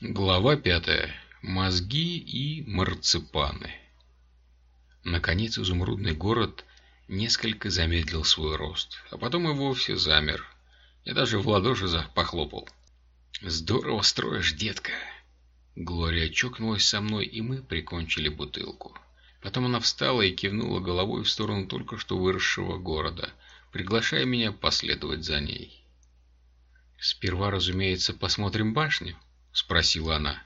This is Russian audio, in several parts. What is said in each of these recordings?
Глава пятая. Мозги и марципаны. Наконец изумрудный город несколько замедлил свой рост, а потом и вовсе замер. Я даже в ладоши похлопал. «Здорово строишь, детка!» Глория чокнулась со мной, и мы прикончили бутылку. Потом она встала и кивнула головой в сторону только что выросшего города, приглашая меня последовать за ней. «Сперва, разумеется, посмотрим башню?» — спросила она.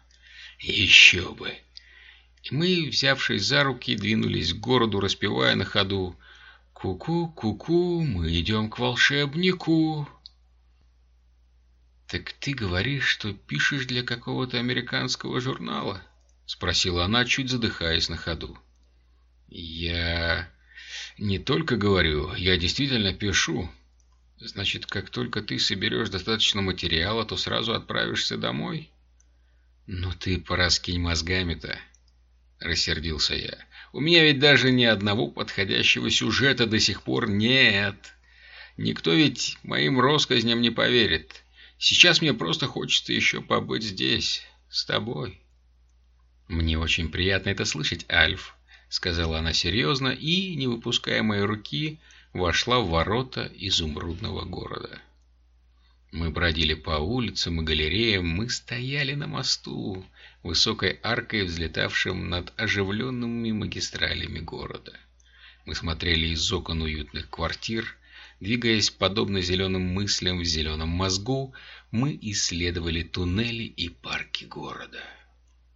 «Еще бы!» И мы, взявшись за руки, двинулись к городу, распевая на ходу «Ку-ку, ку-ку, мы идем к волшебнику!» «Так ты говоришь, что пишешь для какого-то американского журнала?» — спросила она, чуть задыхаясь на ходу. «Я не только говорю, я действительно пишу. Значит, как только ты соберешь достаточно материала, то сразу отправишься домой?» «Ну ты пораскинь мозгами-то», — рассердился я. «У меня ведь даже ни одного подходящего сюжета до сих пор нет. Никто ведь моим россказням не поверит. Сейчас мне просто хочется еще побыть здесь, с тобой». «Мне очень приятно это слышать, Альф», — сказала она серьезно и, не выпуская моей руки, вошла в ворота изумрудного города. Мы бродили по улицам и галереям, мы стояли на мосту, высокой аркой, взлетавшим над оживленными магистралями города. Мы смотрели из окон уютных квартир, Двигаясь подобно зеленым мыслям в зеленом мозгу, мы исследовали туннели и парки города.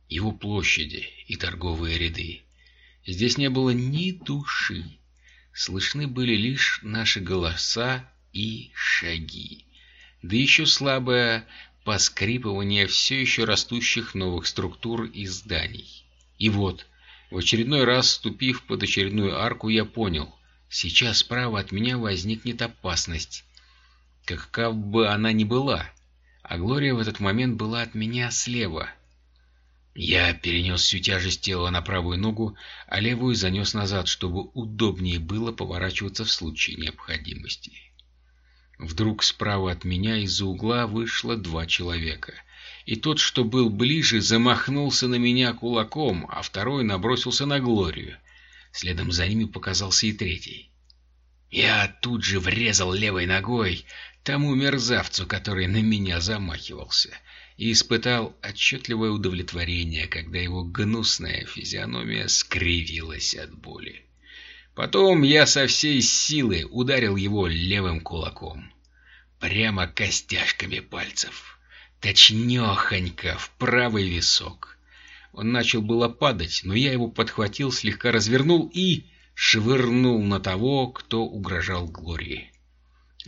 Его площади и торговые ряды. Здесь не было ни души. Слышны были лишь наши голоса и шаги. Да еще слабое поскрипывание все еще растущих новых структур и зданий. И вот, в очередной раз, ступив под очередную арку, я понял — Сейчас справа от меня возникнет опасность. Какова бы она ни была, а Глория в этот момент была от меня слева. Я перенес всю тяжесть тела на правую ногу, а левую занес назад, чтобы удобнее было поворачиваться в случае необходимости. Вдруг справа от меня из-за угла вышло два человека. И тот, что был ближе, замахнулся на меня кулаком, а второй набросился на Глорию. Следом за ними показался и третий. Я тут же врезал левой ногой тому мерзавцу, который на меня замахивался, и испытал отчетливое удовлетворение, когда его гнусная физиономия скривилась от боли. Потом я со всей силы ударил его левым кулаком. Прямо костяшками пальцев. Точнёхонько в правый висок. Он начал было падать, но я его подхватил, слегка развернул и швырнул на того, кто угрожал Глории.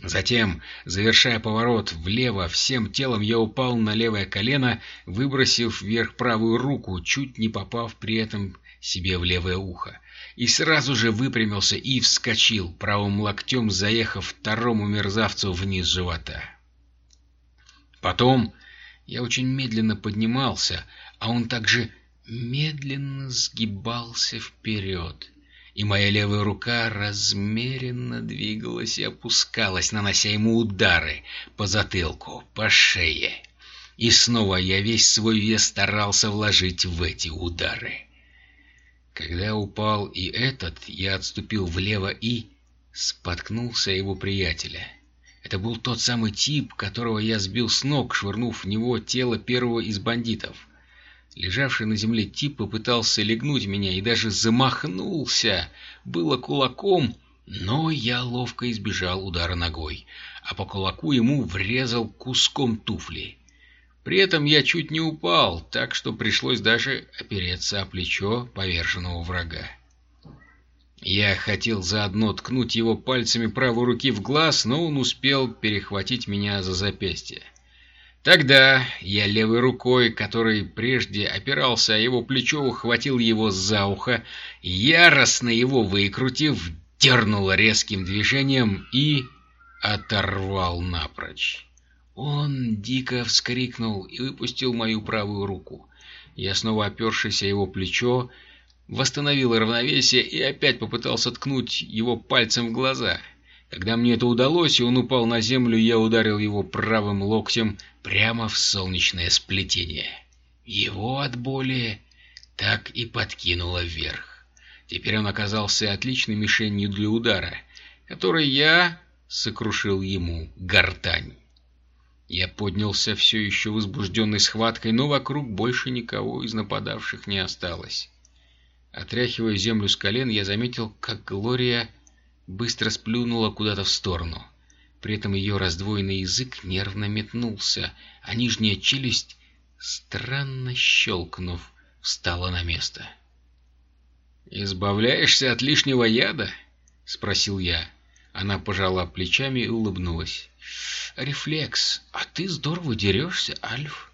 Затем, завершая поворот влево, всем телом я упал на левое колено, выбросив вверх правую руку, чуть не попав при этом себе в левое ухо. И сразу же выпрямился и вскочил, правым локтем заехав второму мерзавцу вниз живота. Потом я очень медленно поднимался, а он также медленно сгибался вперед и моя левая рука размеренно двигалась и опускалась, нанося ему удары по затылку, по шее. И снова я весь свой вес старался вложить в эти удары. Когда упал и этот, я отступил влево и споткнулся его приятеля. Это был тот самый тип, которого я сбил с ног, швырнув в него тело первого из бандитов. Лежавший на земле тип попытался легнуть меня и даже замахнулся, было кулаком, но я ловко избежал удара ногой, а по кулаку ему врезал куском туфли. При этом я чуть не упал, так что пришлось даже опереться о плечо поверженного врага. Я хотел заодно ткнуть его пальцами правой руки в глаз, но он успел перехватить меня за запястье. Тогда я левой рукой, которой прежде опирался о его плечо, ухватил его за ухо, яростно его выкрутив, дернул резким движением и оторвал напрочь. Он дико вскрикнул и выпустил мою правую руку. Я снова опершись о его плечо, восстановил равновесие и опять попытался ткнуть его пальцем в глаза — когда мне это удалось, и он упал на землю, я ударил его правым локтем прямо в солнечное сплетение. Его от боли так и подкинуло вверх. Теперь он оказался отличной мишенью для удара, который я сокрушил ему гортань. Я поднялся все еще возбужденной схваткой, но вокруг больше никого из нападавших не осталось. Отряхивая землю с колен, я заметил, как Глория быстро сплюнула куда-то в сторону. При этом ее раздвоенный язык нервно метнулся, а нижняя челюсть, странно щелкнув, встала на место. «Избавляешься от лишнего яда?» — спросил я. Она пожала плечами и улыбнулась. «Рефлекс. А ты здорово дерешься, Альф».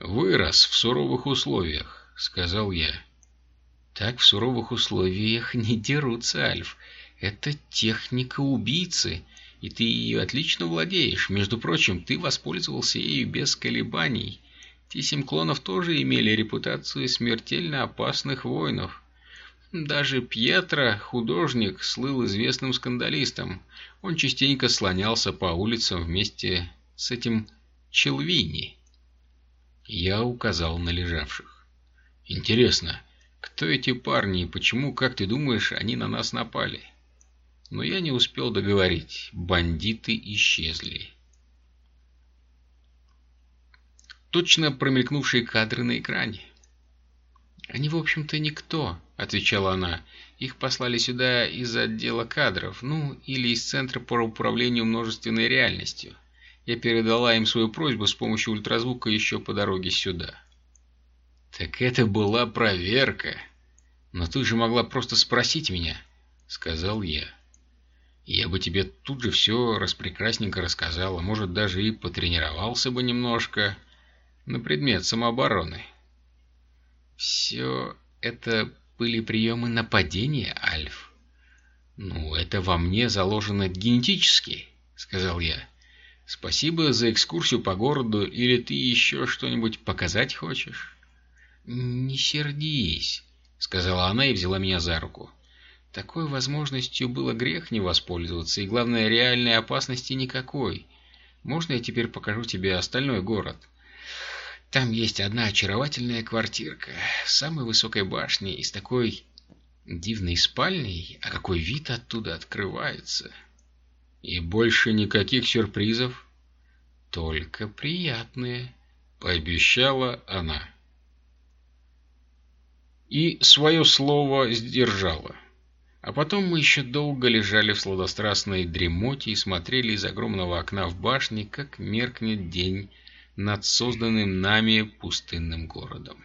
«Вырос в суровых условиях», — сказал я. «Так в суровых условиях не дерутся, Альф. Это техника убийцы, и ты ее отлично владеешь. Между прочим, ты воспользовался ею без колебаний. Те семь клонов тоже имели репутацию смертельно опасных воинов. Даже Пьетро, художник, слыл известным скандалистом. Он частенько слонялся по улицам вместе с этим Челвини. Я указал на лежавших. Интересно, кто эти парни и почему, как ты думаешь, они на нас напали? Но я не успел договорить. Бандиты исчезли. Точно промелькнувшие кадры на экране. «Они, в общем-то, никто», — отвечала она. «Их послали сюда из отдела кадров, ну, или из Центра по управлению множественной реальностью. Я передала им свою просьбу с помощью ультразвука еще по дороге сюда». «Так это была проверка. Но ты же могла просто спросить меня», — сказал я. «Я бы тебе тут же все распрекрасненько рассказал, а может, даже и потренировался бы немножко на предмет самообороны». «Все это были приемы нападения, Альф?» «Ну, это во мне заложено генетически», — сказал я. «Спасибо за экскурсию по городу, или ты еще что-нибудь показать хочешь?» «Не сердись», — сказала она и взяла меня за руку. Такой возможностью было грех не воспользоваться, и, главное, реальной опасности никакой. Можно я теперь покажу тебе остальной город? Там есть одна очаровательная квартирка с самой высокой башней и с такой дивной спальней, а какой вид оттуда открывается. И больше никаких сюрпризов? Только приятные, пообещала она. И свое слово сдержала. А потом мы еще долго лежали в сладострастной дремоте и смотрели из огромного окна в башне, как меркнет день над созданным нами пустынным городом.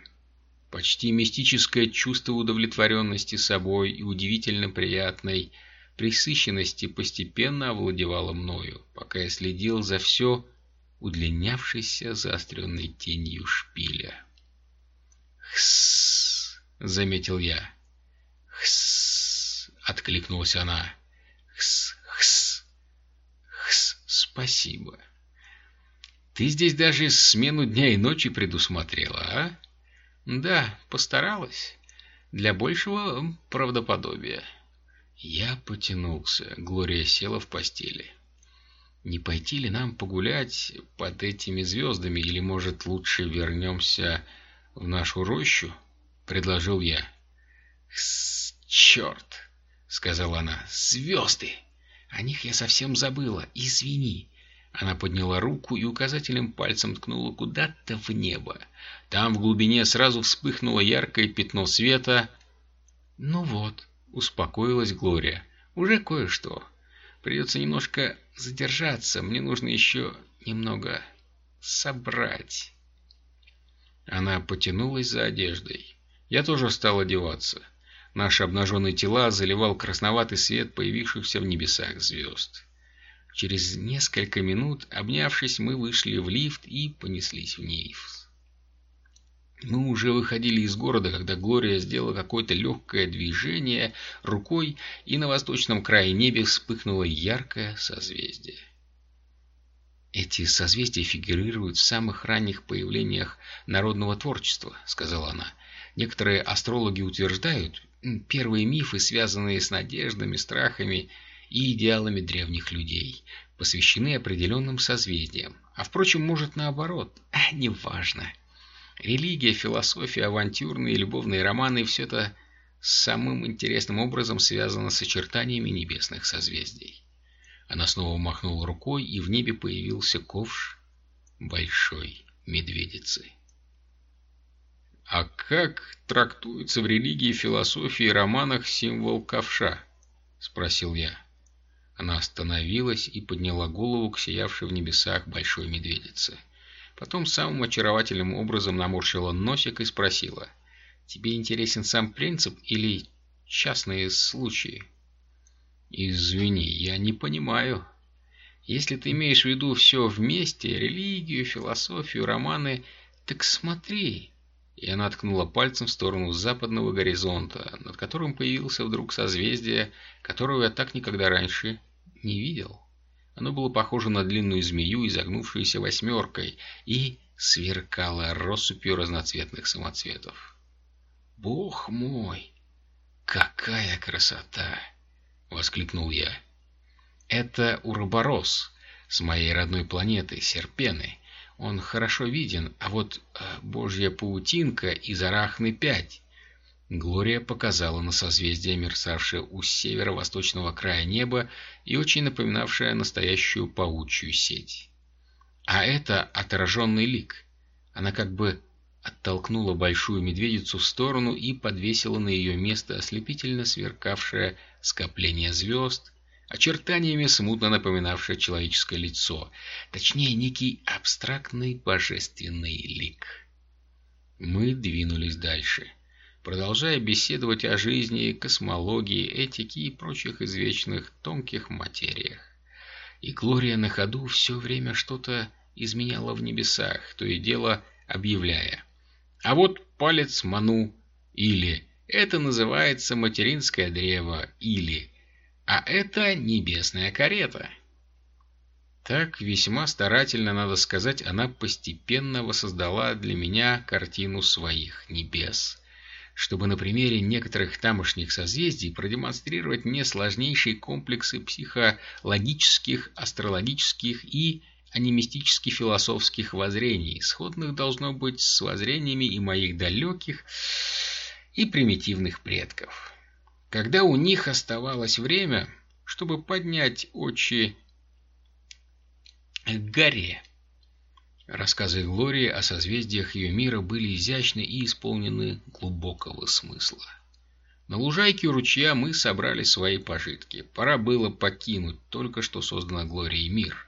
Почти мистическое чувство удовлетворенности собой и удивительно приятной присыщенности постепенно овладевало мною, пока я следил за все удлинявшейся заостренной тенью шпиля. «Хсс!» — заметил я. «Хсс!» — откликнулась она. «Хсс! Хсс! Хсс! Спасибо!» Ты здесь даже смену дня и ночи предусмотрела, а? Да, постаралась. Для большего правдоподобия. Я потянулся. Глория села в постели. Не пойти ли нам погулять под этими звездами, или, может, лучше вернемся в нашу рощу? Предложил я. Черт, сказала она. Звезды! О них я совсем забыла. Извини. Она подняла руку и указательным пальцем ткнула куда-то в небо. Там в глубине сразу вспыхнуло яркое пятно света. «Ну вот», — успокоилась Глория, — «уже кое-что. Придется немножко задержаться, мне нужно еще немного собрать». Она потянулась за одеждой. Я тоже стал одеваться. Наши обнаженные тела заливал красноватый свет появившихся в небесах звезд. Через несколько минут, обнявшись, мы вышли в лифт и понеслись вниз. Мы уже выходили из города, когда Глория сделала какое-то легкое движение рукой, и на восточном крае неба вспыхнуло яркое созвездие. «Эти созвездия фигурируют в самых ранних появлениях народного творчества», — сказала она. «Некоторые астрологи утверждают, первые мифы, связанные с надеждами, страхами и идеалами древних людей, посвящены определенным созвездиям. А впрочем, может наоборот, а неважно. Религия, философия, авантюрные любовные романы — все это самым интересным образом связано с очертаниями небесных созвездий. Она снова махнула рукой, и в небе появился ковш большой медведицы. «А как трактуется в религии, философии и романах символ ковша?» — спросил я. Она остановилась и подняла голову к сиявшей в небесах большой медведице. Потом самым очаровательным образом наморщила носик и спросила. «Тебе интересен сам принцип или частные случаи?» «Извини, я не понимаю. Если ты имеешь в виду все вместе, религию, философию, романы, так смотри, и она ткнула пальцем в сторону западного горизонта, над которым появился вдруг созвездие, которого я так никогда раньше не видел. Оно было похоже на длинную змею, изогнувшуюся восьмеркой, и сверкало россыпью разноцветных самоцветов. «Бог мой! Какая красота!» — воскликнул я. «Это Уроборос с моей родной планеты, Серпены он хорошо виден, а вот э, божья паутинка из Арахны-5. Глория показала на созвездие, мерцавшее у северо-восточного края неба и очень напоминавшее настоящую паучью сеть. А это отраженный лик. Она как бы оттолкнула большую медведицу в сторону и подвесила на ее место ослепительно сверкавшее скопление звезд, очертаниями смутно напоминавшее человеческое лицо, точнее, некий абстрактный божественный лик. Мы двинулись дальше, продолжая беседовать о жизни, космологии, этике и прочих извечных тонких материях. И Глория на ходу все время что-то изменяла в небесах, то и дело объявляя. А вот палец Ману, или это называется материнское древо, или а это небесная карета. Так, весьма старательно, надо сказать, она постепенно воссоздала для меня картину своих небес, чтобы на примере некоторых тамошних созвездий продемонстрировать мне сложнейшие комплексы психологических, астрологических и анимистически-философских воззрений, сходных должно быть с воззрениями и моих далеких и примитивных предков когда у них оставалось время, чтобы поднять очи к горе. Рассказы Глории о созвездиях ее мира были изящны и исполнены глубокого смысла. На лужайке у ручья мы собрали свои пожитки. Пора было покинуть только что созданный Глорией мир.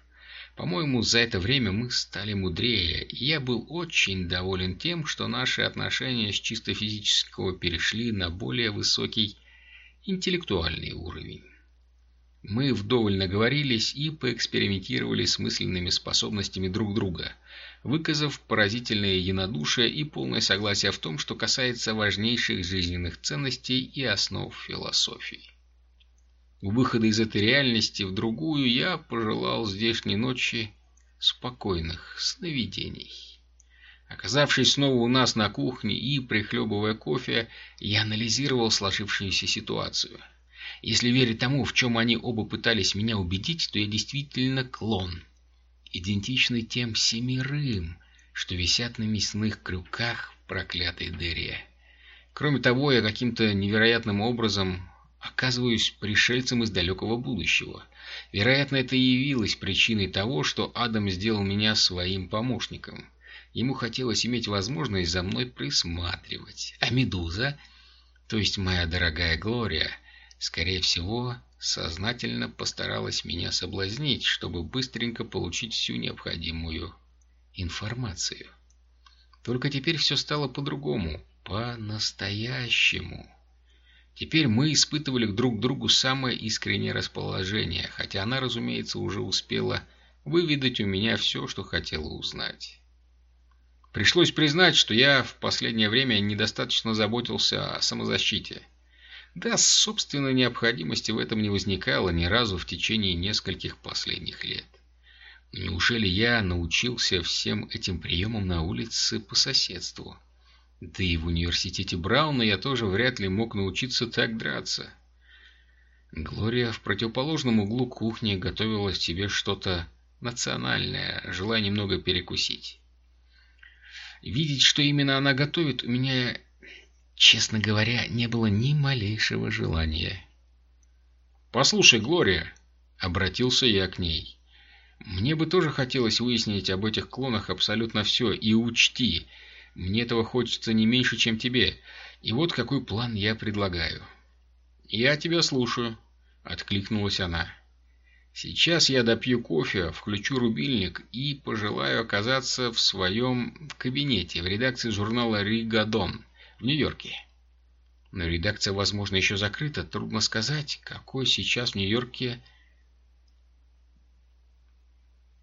По-моему, за это время мы стали мудрее, и я был очень доволен тем, что наши отношения с чисто физического перешли на более высокий интеллектуальный уровень. Мы вдоволь наговорились и поэкспериментировали с мысленными способностями друг друга, выказав поразительное единодушие и полное согласие в том, что касается важнейших жизненных ценностей и основ философии. У выхода из этой реальности в другую я пожелал здешней ночи спокойных сновидений. Оказавшись снова у нас на кухне и прихлебывая кофе, я анализировал сложившуюся ситуацию. Если верить тому, в чем они оба пытались меня убедить, то я действительно клон, идентичный тем семерым, что висят на мясных крюках в проклятой дыре. Кроме того, я каким-то невероятным образом оказываюсь пришельцем из далекого будущего. Вероятно, это и явилось причиной того, что Адам сделал меня своим помощником. Ему хотелось иметь возможность за мной присматривать. А Медуза, то есть моя дорогая Глория, скорее всего, сознательно постаралась меня соблазнить, чтобы быстренько получить всю необходимую информацию. Только теперь все стало по-другому, по-настоящему. Теперь мы испытывали друг другу самое искреннее расположение, хотя она, разумеется, уже успела выведать у меня все, что хотела узнать. Пришлось признать, что я в последнее время недостаточно заботился о самозащите. Да, собственной необходимости в этом не возникало ни разу в течение нескольких последних лет. неужели я научился всем этим приемам на улице по соседству? Да и в университете Брауна я тоже вряд ли мог научиться так драться. Глория в противоположном углу кухни готовила себе что-то национальное, желая немного перекусить. Видеть, что именно она готовит, у меня, честно говоря, не было ни малейшего желания. «Послушай, Глория», — обратился я к ней, — «мне бы тоже хотелось выяснить об этих клонах абсолютно все, и учти, мне этого хочется не меньше, чем тебе, и вот какой план я предлагаю». «Я тебя слушаю», — откликнулась она. Сейчас я допью кофе, включу рубильник и пожелаю оказаться в своем кабинете в редакции журнала «Ригадон» в Нью-Йорке. Но редакция, возможно, еще закрыта. Трудно сказать, какой сейчас в Нью-Йорке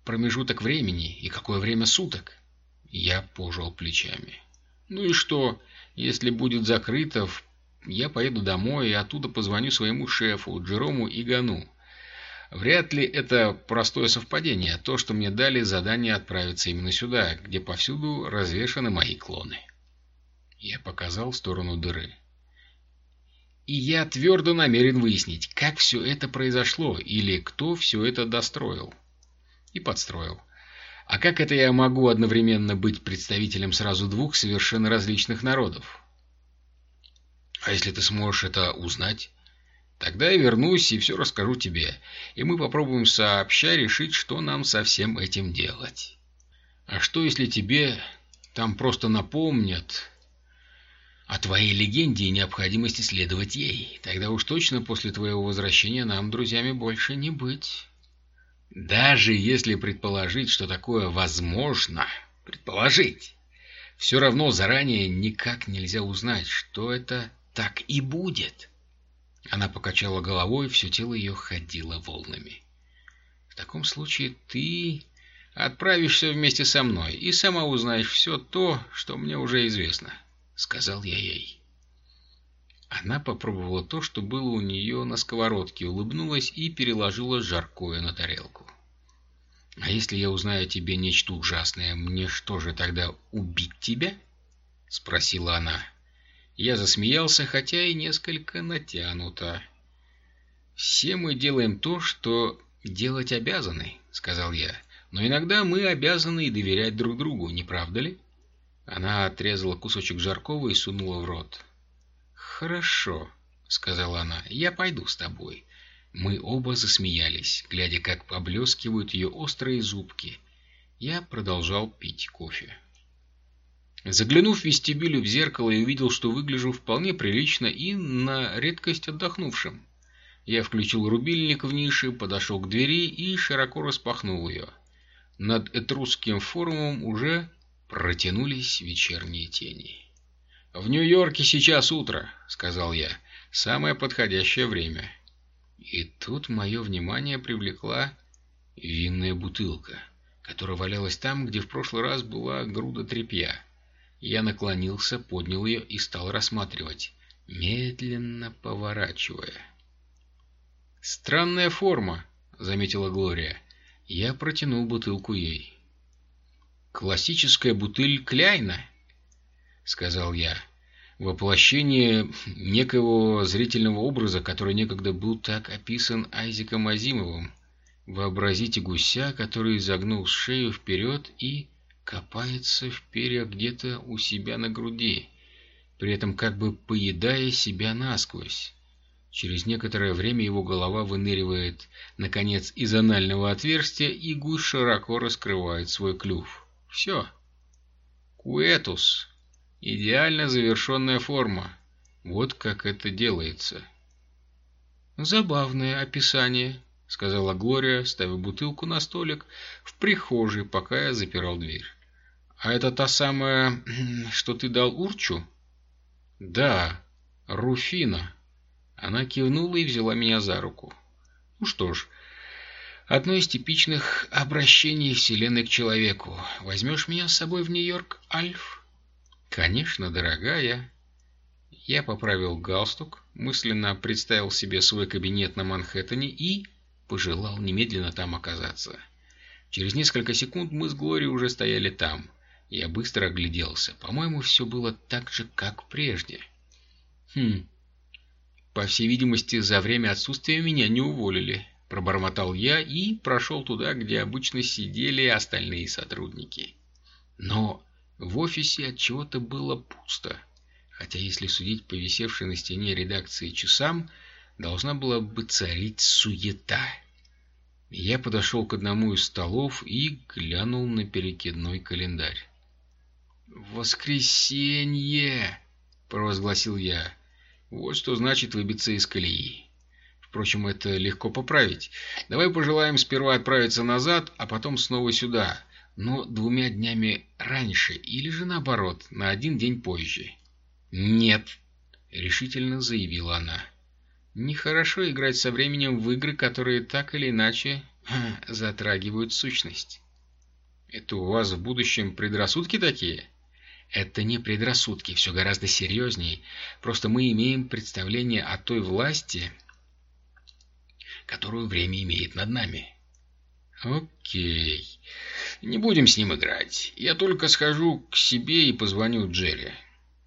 промежуток времени и какое время суток. Я пожал плечами. Ну и что, если будет закрыто, я поеду домой и оттуда позвоню своему шефу, Джерому Игану. Вряд ли это простое совпадение, то, что мне дали задание отправиться именно сюда, где повсюду развешаны мои клоны. Я показал в сторону дыры. И я твердо намерен выяснить, как все это произошло или кто все это достроил и подстроил. А как это я могу одновременно быть представителем сразу двух совершенно различных народов? А если ты сможешь это узнать, Тогда я вернусь и все расскажу тебе, и мы попробуем сообща решить, что нам со всем этим делать. А что, если тебе там просто напомнят о твоей легенде и необходимости следовать ей? Тогда уж точно после твоего возвращения нам друзьями больше не быть. Даже если предположить, что такое возможно, предположить, все равно заранее никак нельзя узнать, что это так и будет. Она покачала головой, все тело ее ходило волнами. «В таком случае ты отправишься вместе со мной и сама узнаешь все то, что мне уже известно», — сказал я ей. Она попробовала то, что было у нее на сковородке, улыбнулась и переложила жаркое на тарелку. «А если я узнаю о тебе нечто ужасное, мне что же тогда, убить тебя?» — спросила она. Я засмеялся, хотя и несколько натянуто. «Все мы делаем то, что делать обязаны», — сказал я. «Но иногда мы обязаны и доверять друг другу, не правда ли?» Она отрезала кусочек жаркого и сунула в рот. «Хорошо», — сказала она, — «я пойду с тобой». Мы оба засмеялись, глядя, как поблескивают ее острые зубки. Я продолжал пить кофе. Заглянув в вестибюль в зеркало, я увидел, что выгляжу вполне прилично и на редкость отдохнувшим. Я включил рубильник в нише, подошел к двери и широко распахнул ее. Над этрусским форумом уже протянулись вечерние тени. «В Нью-Йорке сейчас утро», — сказал я. «Самое подходящее время». И тут мое внимание привлекла винная бутылка, которая валялась там, где в прошлый раз была груда тряпья. Я наклонился, поднял ее и стал рассматривать, медленно поворачивая. «Странная форма», — заметила Глория. Я протянул бутылку ей. «Классическая бутыль Кляйна», — сказал я. «Воплощение некого зрительного образа, который некогда был так описан Айзеком Азимовым. Вообразите гуся, который загнул шею вперед и копается в перьях где-то у себя на груди, при этом как бы поедая себя насквозь. Через некоторое время его голова выныривает, наконец, из анального отверстия, и гусь широко раскрывает свой клюв. Все. Куэтус. Идеально завершенная форма. Вот как это делается. Забавное описание, — сказала Глория, ставя бутылку на столик в прихожей, пока я запирал дверь. «А это та самая, что ты дал Урчу?» «Да, Руфина». Она кивнула и взяла меня за руку. «Ну что ж, одно из типичных обращений Вселенной к человеку. Возьмешь меня с собой в Нью-Йорк, Альф?» «Конечно, дорогая». Я поправил галстук, мысленно представил себе свой кабинет на Манхэттене и пожелал немедленно там оказаться. Через несколько секунд мы с Глорией уже стояли там. Я быстро огляделся. По-моему, все было так же, как прежде. Хм. По всей видимости, за время отсутствия меня не уволили. Пробормотал я и прошел туда, где обычно сидели остальные сотрудники. Но В офисе от чего-то было пусто, хотя если судить по висевшей на стене редакции часам, должна была бы царить суета. Я подошел к одному из столов и глянул на перекидной календарь. «Воскресенье!» — провозгласил я. «Вот что значит выбиться из колеи. Впрочем, это легко поправить. Давай пожелаем сперва отправиться назад, а потом снова сюда, но двумя днями раньше или же наоборот, на один день позже». «Нет!» — решительно заявила она. Нехорошо играть со временем в игры, которые так или иначе затрагивают сущность. Это у вас в будущем предрассудки такие? Это не предрассудки, все гораздо серьезнее. Просто мы имеем представление о той власти, которую время имеет над нами. Окей. Не будем с ним играть. Я только схожу к себе и позвоню Джерри.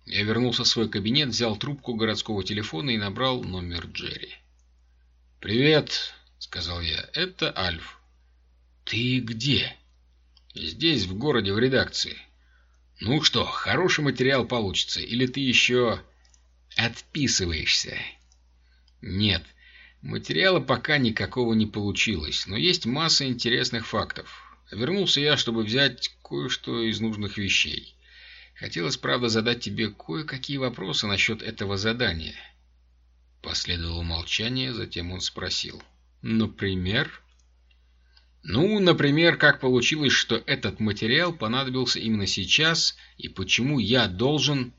Я вернулся в свой кабинет, взял трубку городского телефона и набрал номер Джерри. «Привет», — сказал я, — «это Альф». «Ты где?» «Здесь, в городе, в редакции». «Ну что, хороший материал получится, или ты еще...» «Отписываешься?» «Нет, материала пока никакого не получилось, но есть масса интересных фактов. Вернулся я, чтобы взять кое-что из нужных вещей. Хотелось, правда, задать тебе кое-какие вопросы насчет этого задания. Последовало молчание, затем он спросил. Например? Ну, например, как получилось, что этот материал понадобился именно сейчас, и почему я должен...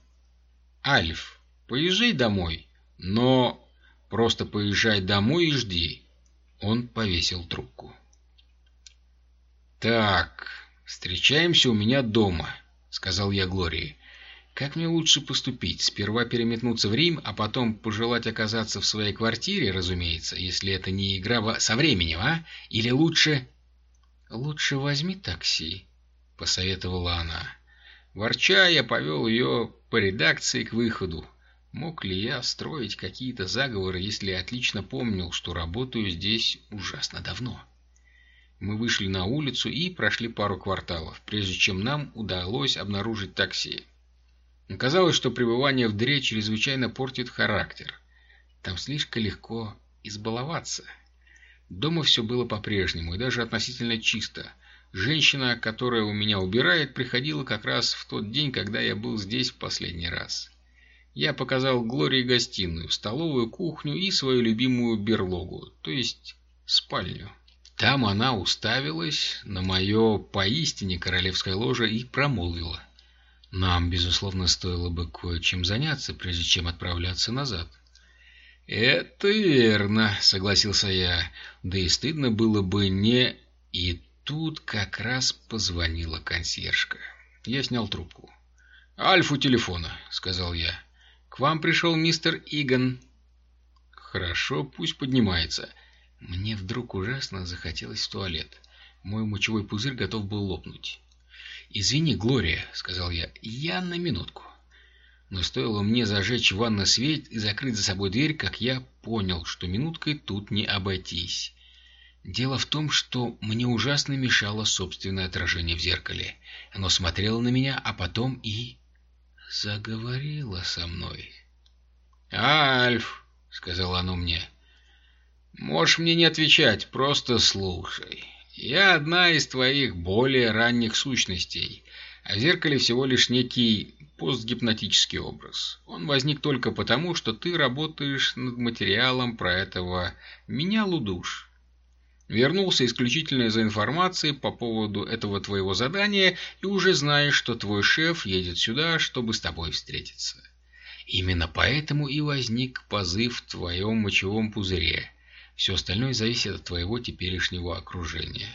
Альф, поезжай домой, но просто поезжай домой и жди. Он повесил трубку. Так, встречаемся у меня дома сказал я Глории. «Как мне лучше поступить? Сперва переметнуться в Рим, а потом пожелать оказаться в своей квартире, разумеется, если это не игра со временем, а? Или лучше...» «Лучше возьми такси», — посоветовала она. Ворча, я повел ее по редакции к выходу. Мог ли я строить какие-то заговоры, если отлично помнил, что работаю здесь ужасно давно?» Мы вышли на улицу и прошли пару кварталов, прежде чем нам удалось обнаружить такси. Оказалось, что пребывание в дыре чрезвычайно портит характер. Там слишком легко избаловаться. Дома все было по-прежнему и даже относительно чисто. Женщина, которая у меня убирает, приходила как раз в тот день, когда я был здесь в последний раз. Я показал Глории гостиную, столовую, кухню и свою любимую берлогу, то есть спальню. Там она уставилась на мое поистине королевское ложе и промолвила. Нам, безусловно, стоило бы кое-чем заняться, прежде чем отправляться назад. «Это верно», — согласился я. «Да и стыдно было бы не...» И тут как раз позвонила консьержка. Я снял трубку. «Альфу телефона», — сказал я. «К вам пришел мистер Иган». «Хорошо, пусть поднимается». Мне вдруг ужасно захотелось в туалет. Мой мочевой пузырь готов был лопнуть. «Извини, Глория», — сказал я, — «я на минутку». Но стоило мне зажечь в ванной свет и закрыть за собой дверь, как я понял, что минуткой тут не обойтись. Дело в том, что мне ужасно мешало собственное отражение в зеркале. Оно смотрело на меня, а потом и... заговорило со мной. «Альф», — сказала оно мне, — Можешь мне не отвечать, просто слушай. Я одна из твоих более ранних сущностей, а в зеркале всего лишь некий постгипнотический образ. Он возник только потому, что ты работаешь над материалом про этого меня лудуш. Вернулся исключительно из-за информации по поводу этого твоего задания и уже знаешь, что твой шеф едет сюда, чтобы с тобой встретиться. Именно поэтому и возник позыв в твоем мочевом пузыре – все остальное зависит от твоего теперешнего окружения.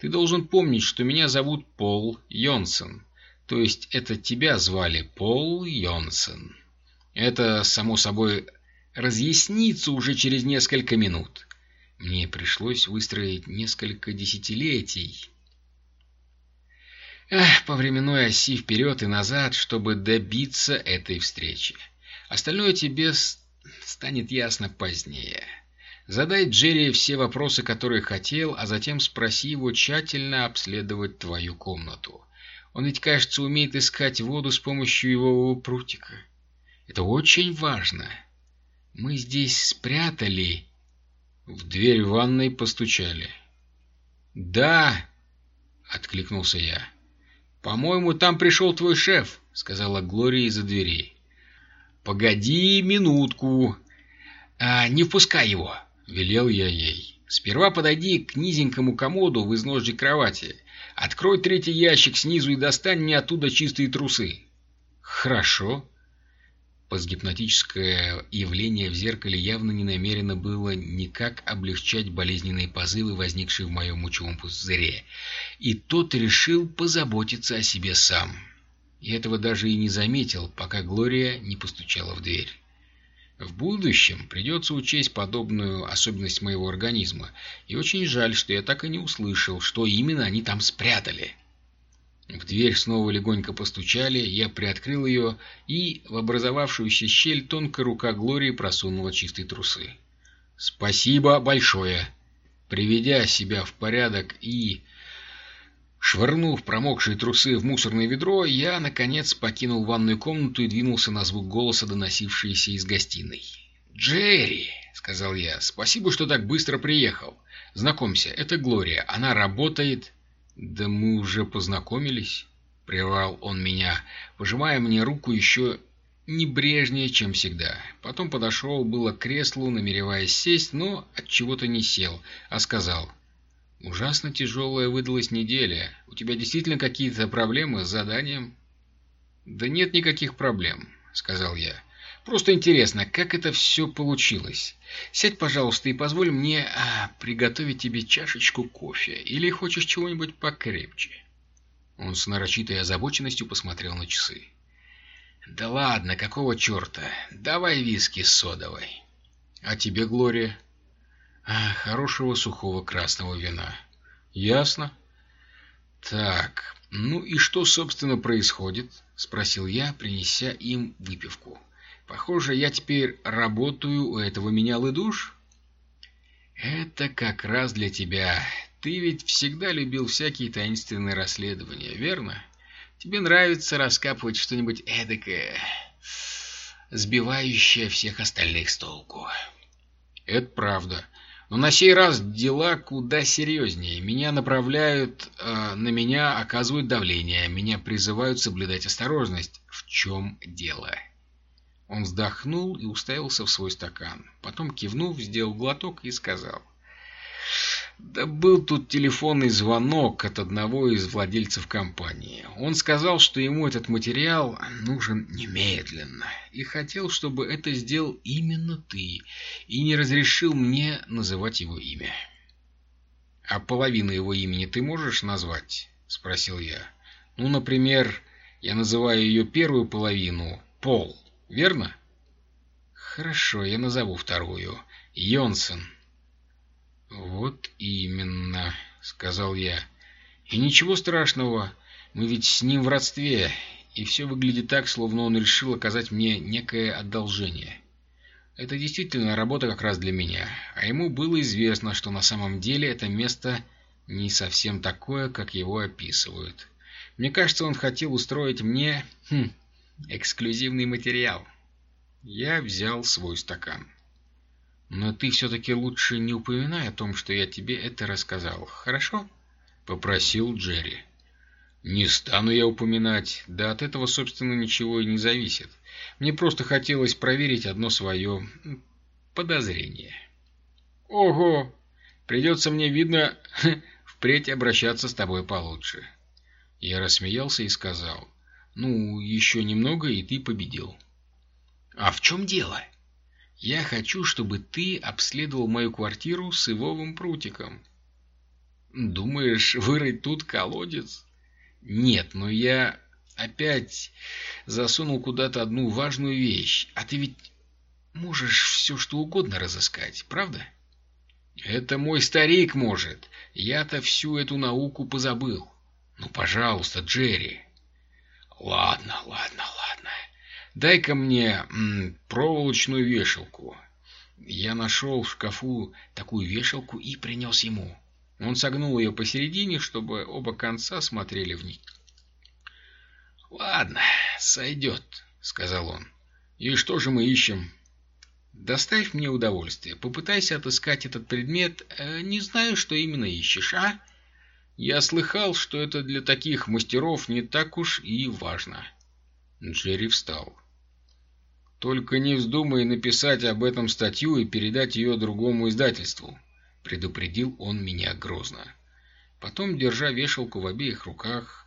Ты должен помнить, что меня зовут Пол Йонсон. То есть это тебя звали Пол Йонсон. Это, само собой, разъяснится уже через несколько минут. Мне пришлось выстроить несколько десятилетий Эх, по временной оси вперед и назад, чтобы добиться этой встречи. Остальное тебе станет ясно позднее. Задай Джерри все вопросы, которые хотел, а затем спроси его тщательно обследовать твою комнату. Он ведь, кажется, умеет искать воду с помощью его прутика. Это очень важно. Мы здесь спрятали... В дверь ванной постучали. «Да!» — откликнулся я. «По-моему, там пришел твой шеф», — сказала Глория из-за дверей. «Погоди минутку. А, не впускай его», — велел я ей. «Сперва подойди к низенькому комоду в изножье кровати. Открой третий ящик снизу и достань мне оттуда чистые трусы». «Хорошо», Постгипнотическое явление в зеркале явно не намерено было никак облегчать болезненные позывы, возникшие в моем мочевом пузыре. И тот решил позаботиться о себе сам. И этого даже и не заметил, пока Глория не постучала в дверь. В будущем придется учесть подобную особенность моего организма, и очень жаль, что я так и не услышал, что именно они там спрятали. В дверь снова легонько постучали, я приоткрыл ее, и в образовавшуюся щель тонкая рука Глории просунула чистые трусы. «Спасибо большое!» Приведя себя в порядок и... Швырнув промокшие трусы в мусорное ведро, я, наконец, покинул ванную комнату и двинулся на звук голоса, доносившийся из гостиной. «Джерри!» — сказал я. «Спасибо, что так быстро приехал. Знакомься, это Глория. Она работает...» «Да мы уже познакомились», — прервал он меня, пожимая мне руку еще небрежнее, чем всегда. Потом подошел было к креслу, намереваясь сесть, но от чего то не сел, а сказал. «Ужасно тяжелая выдалась неделя. У тебя действительно какие-то проблемы с заданием?» «Да нет никаких проблем», — сказал я. Просто интересно, как это все получилось. Сядь, пожалуйста, и позволь мне а, приготовить тебе чашечку кофе. Или хочешь чего-нибудь покрепче?» Он с нарочитой озабоченностью посмотрел на часы. «Да ладно, какого черта? Давай виски с содовой. А тебе, Глория?» а, «Хорошего сухого красного вина». «Ясно». «Так, ну и что, собственно, происходит?» — спросил я, принеся им выпивку. Похоже, я теперь работаю у этого менялы душ. Это как раз для тебя. Ты ведь всегда любил всякие таинственные расследования, верно? Тебе нравится раскапывать что-нибудь эдакое, сбивающее всех остальных с толку. Это правда. Но на сей раз дела куда серьезнее. Меня направляют, э, на меня оказывают давление, меня призывают соблюдать осторожность. В чем дело? Он вздохнул и уставился в свой стакан. Потом, кивнув, сделал глоток и сказал. Да был тут телефонный звонок от одного из владельцев компании. Он сказал, что ему этот материал нужен немедленно. И хотел, чтобы это сделал именно ты. И не разрешил мне называть его имя. «А половину его имени ты можешь назвать?» — спросил я. «Ну, например, я называю ее первую половину — Пол» верно? Хорошо, я назову вторую. Йонсон. Вот именно, сказал я. И ничего страшного, мы ведь с ним в родстве, и все выглядит так, словно он решил оказать мне некое одолжение. Это действительно работа как раз для меня, а ему было известно, что на самом деле это место не совсем такое, как его описывают. Мне кажется, он хотел устроить мне... Хм, эксклюзивный материал. Я взял свой стакан. Но ты все-таки лучше не упоминай о том, что я тебе это рассказал, хорошо? Попросил Джерри. Не стану я упоминать, да от этого, собственно, ничего и не зависит. Мне просто хотелось проверить одно свое подозрение. Ого! Придется мне, видно, впредь обращаться с тобой получше. Я рассмеялся и сказал. Ну, еще немного, и ты победил. А в чем дело? Я хочу, чтобы ты обследовал мою квартиру с ивовым прутиком. Думаешь, вырыть тут колодец? Нет, но я опять засунул куда-то одну важную вещь. А ты ведь можешь все что угодно разыскать, правда? Это мой старик может. Я-то всю эту науку позабыл. Ну, пожалуйста, Джерри. Ладно, ладно, ладно. Дай-ка мне м, проволочную вешалку. Я нашел в шкафу такую вешалку и принес ему. Он согнул ее посередине, чтобы оба конца смотрели вниз. «Ладно, сойдет», — сказал он. «И что же мы ищем?» «Доставь мне удовольствие. Попытайся отыскать этот предмет. Э, не знаю, что именно ищешь, а?» «Я слыхал, что это для таких мастеров не так уж и важно». Джерри встал. «Только не вздумай написать об этом статью и передать ее другому издательству», — предупредил он меня грозно. Потом, держа вешалку в обеих руках,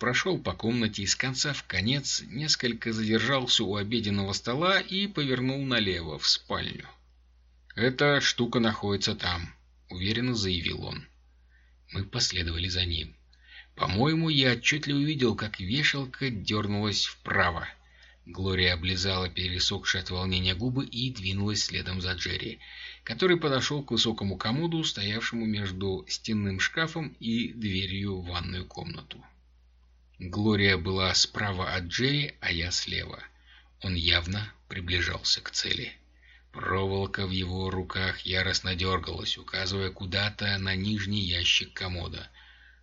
прошел по комнате из конца в конец, несколько задержался у обеденного стола и повернул налево, в спальню. «Эта штука находится там», — уверенно заявил он. Мы последовали за ним. По-моему, я отчетливо увидел, как вешалка дернулась вправо. Глория облизала пересохшие от волнения губы и двинулась следом за Джерри, который подошел к высокому комоду, стоявшему между стенным шкафом и дверью в ванную комнату. Глория была справа от Джерри, а я слева. Он явно приближался к цели. Проволока в его руках яростно дергалась, указывая куда-то на нижний ящик комода.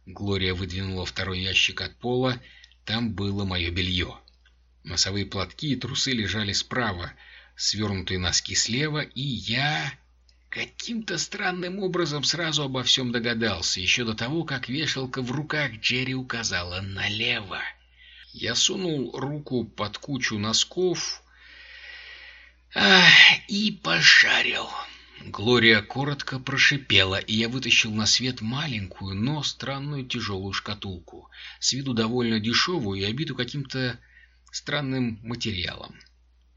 Глория выдвинула второй ящик от пола, там было мое белье. Носовые платки и трусы лежали справа, свернутые носки слева, и я... Каким-то странным образом сразу обо всем догадался, еще до того, как вешалка в руках Джерри указала налево. Я сунул руку под кучу носков и пошарил. Глория коротко прошипела, и я вытащил на свет маленькую, но странную тяжелую шкатулку, с виду довольно дешевую и обитую каким-то странным материалом.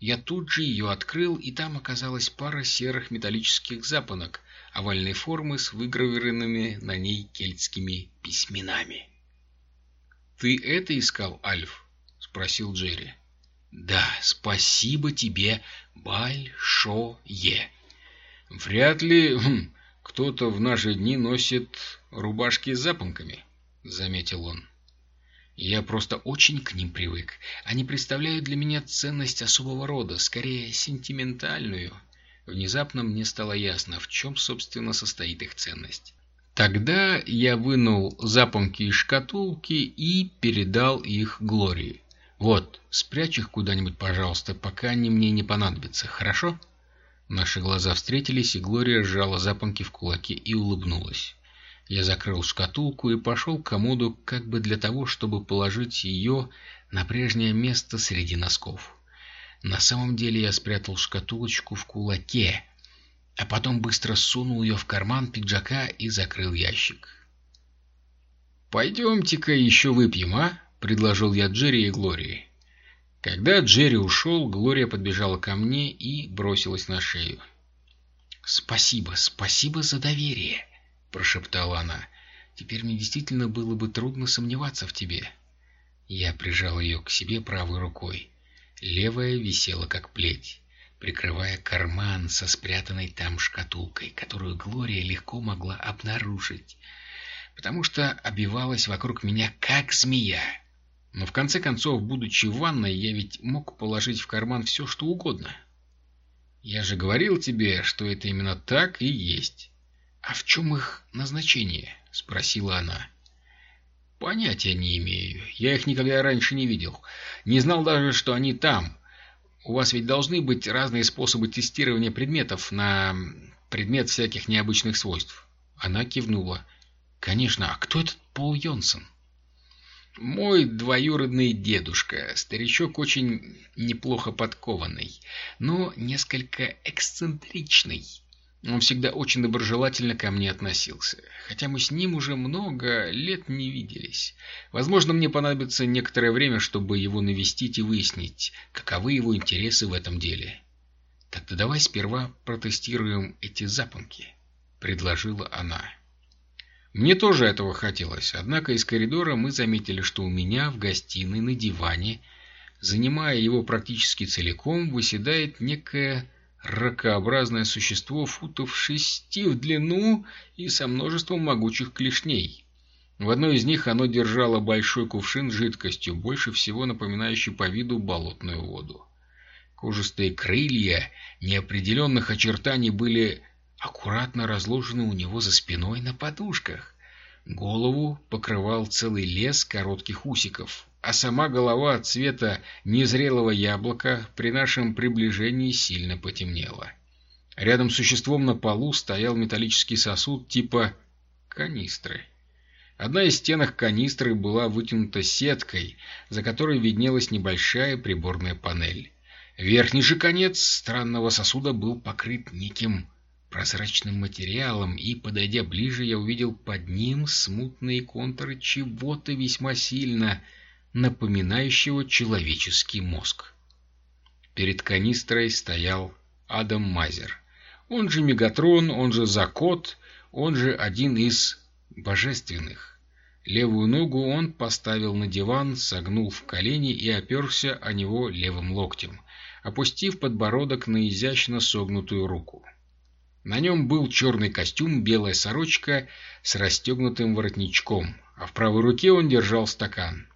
Я тут же ее открыл, и там оказалась пара серых металлических запонок овальной формы с выгравированными на ней кельтскими письменами. «Ты это искал, Альф?» — спросил Джерри. «Да, спасибо тебе большое!» «Вряд ли хм, кто-то в наши дни носит рубашки с запонками», — заметил он. Я просто очень к ним привык. Они представляют для меня ценность особого рода, скорее сентиментальную. Внезапно мне стало ясно, в чем, собственно, состоит их ценность. Тогда я вынул запонки из шкатулки и передал их Глории. «Вот, спрячь их куда-нибудь, пожалуйста, пока они мне не понадобятся, хорошо?» Наши глаза встретились, и Глория сжала запонки в кулаке и улыбнулась. Я закрыл шкатулку и пошел к комоду как бы для того, чтобы положить ее на прежнее место среди носков. На самом деле я спрятал шкатулочку в кулаке, а потом быстро сунул ее в карман пиджака и закрыл ящик. «Пойдемте-ка еще выпьем, а?» — предложил я Джерри и Глории. Когда Джерри ушел, Глория подбежала ко мне и бросилась на шею. «Спасибо, спасибо за доверие!» — прошептала она. «Теперь мне действительно было бы трудно сомневаться в тебе». Я прижал ее к себе правой рукой. Левая висела как плеть, прикрывая карман со спрятанной там шкатулкой, которую Глория легко могла обнаружить, потому что обивалась вокруг меня как змея. Но в конце концов, будучи в ванной, я ведь мог положить в карман все, что угодно. Я же говорил тебе, что это именно так и есть. «А в чем их назначение?» — спросила она. «Понятия не имею. Я их никогда раньше не видел. Не знал даже, что они там. У вас ведь должны быть разные способы тестирования предметов на предмет всяких необычных свойств». Она кивнула. «Конечно. А кто этот Пол Йонсон?» «Мой двоюродный дедушка. Старичок очень неплохо подкованный, но несколько эксцентричный». Он всегда очень доброжелательно ко мне относился, хотя мы с ним уже много лет не виделись. Возможно, мне понадобится некоторое время, чтобы его навестить и выяснить, каковы его интересы в этом деле. «Тогда давай сперва протестируем эти запонки», — предложила она. Мне тоже этого хотелось, однако из коридора мы заметили, что у меня в гостиной на диване, занимая его практически целиком, выседает некая ракообразное существо футов шести в длину и со множеством могучих клешней. В одной из них оно держало большой кувшин с жидкостью, больше всего напоминающий по виду болотную воду. Кожистые крылья неопределенных очертаний были аккуратно разложены у него за спиной на подушках. Голову покрывал целый лес коротких усиков, а сама голова цвета незрелого яблока при нашем приближении сильно потемнела. Рядом с существом на полу стоял металлический сосуд типа канистры. Одна из стенок канистры была вытянута сеткой, за которой виднелась небольшая приборная панель. Верхний же конец странного сосуда был покрыт неким прозрачным материалом, и, подойдя ближе, я увидел под ним смутные контуры чего-то весьма сильно напоминающего человеческий мозг. Перед канистрой стоял Адам Мазер. Он же Мегатрон, он же Закот, он же один из божественных. Левую ногу он поставил на диван, согнул в колени и оперся о него левым локтем, опустив подбородок на изящно согнутую руку. На нем был черный костюм, белая сорочка с расстегнутым воротничком, а в правой руке он держал стакан.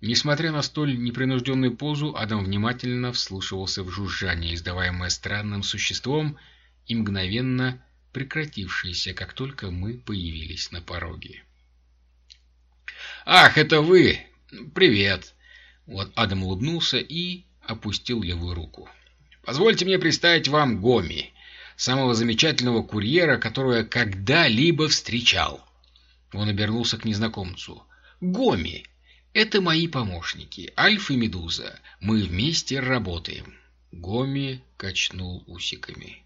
Несмотря на столь непринужденную позу, Адам внимательно вслушивался в жужжание, издаваемое странным существом, и мгновенно прекратившееся, как только мы появились на пороге. «Ах, это вы! Привет!» Вот Адам улыбнулся и опустил левую руку. «Позвольте мне представить вам Гоми самого замечательного курьера, которого я когда-либо встречал. Он обернулся к незнакомцу. «Гоми! Это мои помощники, Альф и Медуза. Мы вместе работаем». Гоми качнул усиками.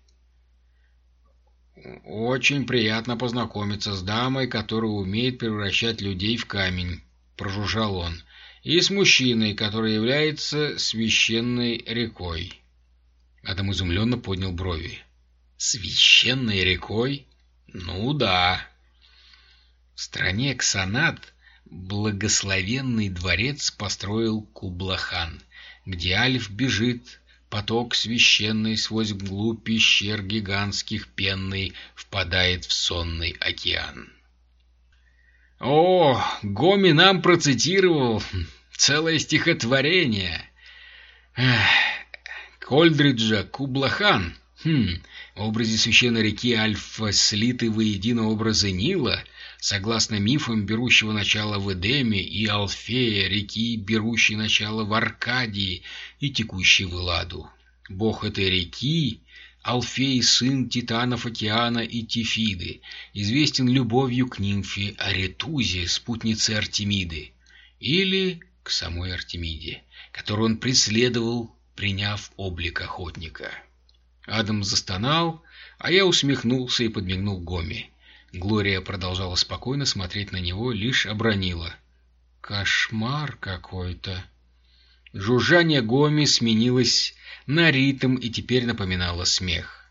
«Очень приятно познакомиться с дамой, которая умеет превращать людей в камень», — прожужжал он, — «и с мужчиной, который является священной рекой». Адам изумленно поднял брови. Священной рекой? Ну да. В стране Ксанат благословенный дворец построил Кублахан, где Альф бежит, поток священный сквозь глубь пещер гигантских пенный впадает в сонный океан. О, Гоми нам процитировал целое стихотворение. Кольдриджа Кублахан. Хм, в образе священной реки Альфа слиты воедино образы Нила, согласно мифам берущего начало в Эдеме, и Алфея, реки, берущей начало в Аркадии и текущей в Эладу. Бог этой реки Алфей, сын титанов океана и Тифиды, известен любовью к нимфе Аретузе, спутнице Артемиды, или к самой Артемиде, которую он преследовал, приняв облик охотника. Адам застонал, а я усмехнулся и подмигнул Гоми. Глория продолжала спокойно смотреть на него, лишь обронила. «Кошмар какой-то!» Жужжание Гоми сменилось на ритм и теперь напоминало смех.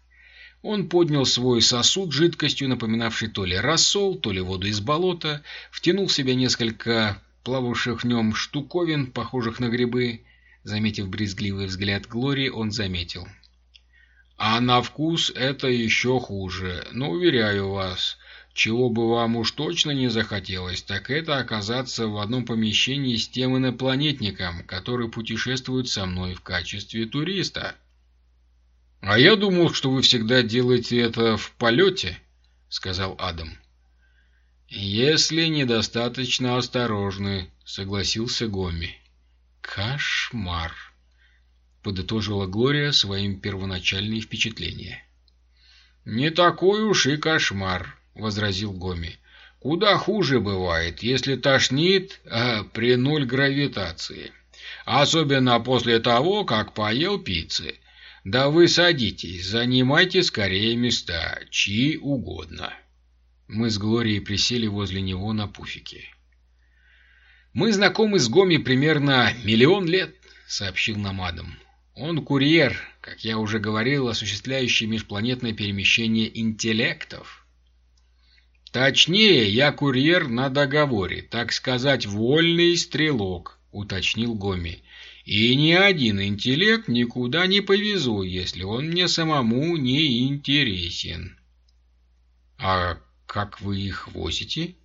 Он поднял свой сосуд жидкостью, напоминавший то ли рассол, то ли воду из болота, втянул в себя несколько плававших в нем штуковин, похожих на грибы. Заметив брезгливый взгляд Глории, он заметил. А на вкус это еще хуже. Но уверяю вас, чего бы вам уж точно не захотелось, так это оказаться в одном помещении с тем инопланетником, который путешествует со мной в качестве туриста. «А я думал, что вы всегда делаете это в полете», — сказал Адам. «Если недостаточно осторожны», — согласился Гоми. «Кошмар!» Подытожила Глория своим первоначальные впечатления. «Не такой уж и кошмар», — возразил Гоми. «Куда хуже бывает, если тошнит а, при ноль гравитации. Особенно после того, как поел пиццы. Да вы садитесь, занимайте скорее места, чьи угодно». Мы с Глорией присели возле него на пуфике. «Мы знакомы с Гоми примерно миллион лет», — сообщил нам Адам. Он курьер, как я уже говорил, осуществляющий межпланетное перемещение интеллектов. Точнее, я курьер на договоре, так сказать, вольный стрелок, уточнил Гоми. И ни один интеллект никуда не повезу, если он мне самому не интересен. А как вы их возите?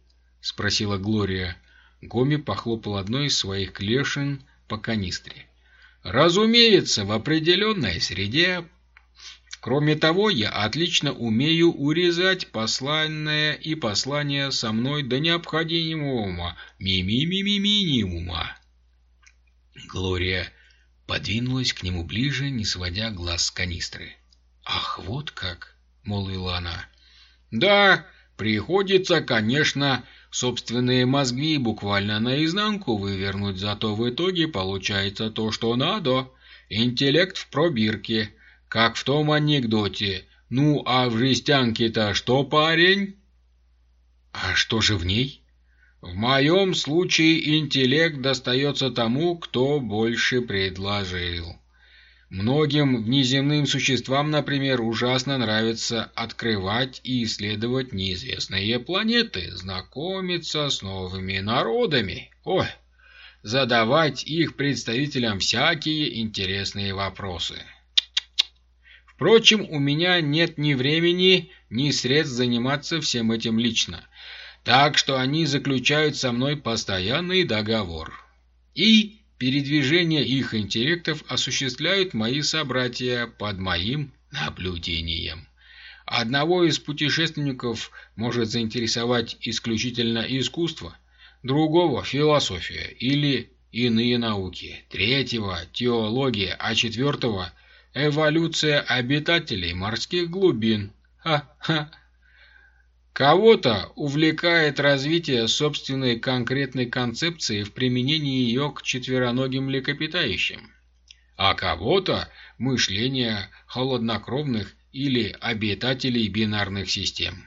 спросила Глория. Гоми похлопал одной из своих клешин по канистре. Разумеется, в определенной среде. Кроме того, я отлично умею урезать посланное и послание со мной до необходимого ми-ми-ми-ми-минимума. Глория подвинулась к нему ближе, не сводя глаз с канистры. «Ах, вот как!» — молвила она. «Да, приходится, конечно, собственные мозги буквально наизнанку вывернуть, зато в итоге получается то, что надо. Интеллект в пробирке, как в том анекдоте. Ну, а в жестянке-то что, парень?» «А что же в ней?» В моем случае интеллект достается тому, кто больше предложил. Многим внеземным существам, например, ужасно нравится открывать и исследовать неизвестные планеты, знакомиться с новыми народами. Ой, задавать их представителям всякие интересные вопросы. Впрочем, у меня нет ни времени, ни средств заниматься всем этим лично. Так что они заключают со мной постоянный договор. И передвижение их интеллектов осуществляют мои собратья под моим наблюдением. Одного из путешественников может заинтересовать исключительно искусство, другого – философия или иные науки, третьего – теология, а четвертого – эволюция обитателей морских глубин. Ха-ха! Кого-то увлекает развитие собственной конкретной концепции в применении ее к четвероногим млекопитающим, а кого-то мышление холоднокровных или обитателей бинарных систем.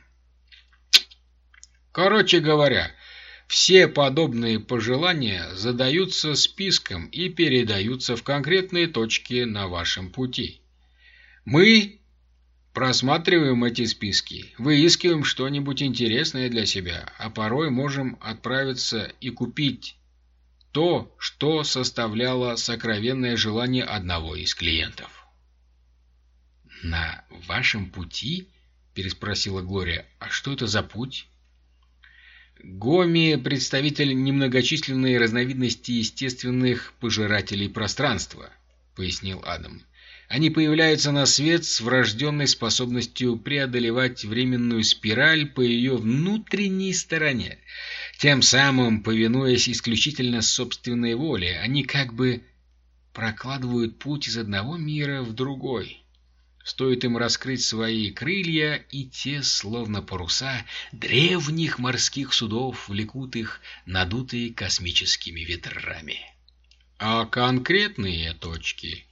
Короче говоря, все подобные пожелания задаются списком и передаются в конкретные точки на вашем пути. Мы Просматриваем эти списки, выискиваем что-нибудь интересное для себя, а порой можем отправиться и купить то, что составляло сокровенное желание одного из клиентов. «На вашем пути?» – переспросила Глория. «А что это за путь?» Гоми – представитель немногочисленной разновидности естественных пожирателей пространства, пояснил Адам. Они появляются на свет с врожденной способностью преодолевать временную спираль по ее внутренней стороне. Тем самым, повинуясь исключительно собственной воле, они как бы прокладывают путь из одного мира в другой. Стоит им раскрыть свои крылья, и те, словно паруса, древних морских судов влекут их, надутые космическими ветрами. А конкретные точки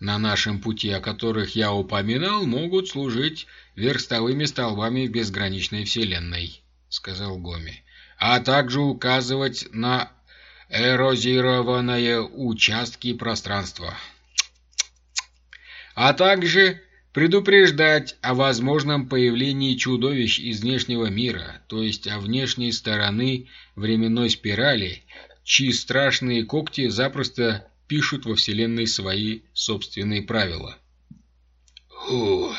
на нашем пути, о которых я упоминал, могут служить верстовыми столбами в безграничной вселенной», — сказал Гоми, «а также указывать на эрозированные участки пространства, а также предупреждать о возможном появлении чудовищ из внешнего мира, то есть о внешней стороны временной спирали, чьи страшные когти запросто пишут во Вселенной свои собственные правила. Ох.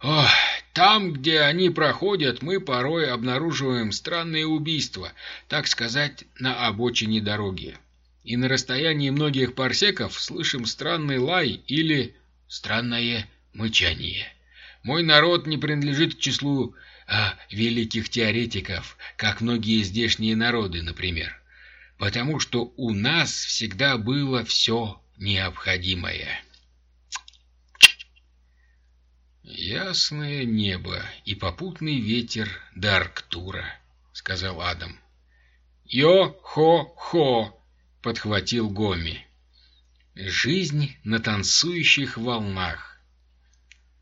Ох, там, где они проходят, мы порой обнаруживаем странные убийства, так сказать, на обочине дороги. И на расстоянии многих парсеков слышим странный лай или странное мычание. Мой народ не принадлежит к числу а, великих теоретиков, как многие здешние народы, например потому что у нас всегда было все необходимое. «Ясное небо и попутный ветер до Арктура», — сказал Адам. «Йо-хо-хо!» — подхватил Гоми. «Жизнь на танцующих волнах,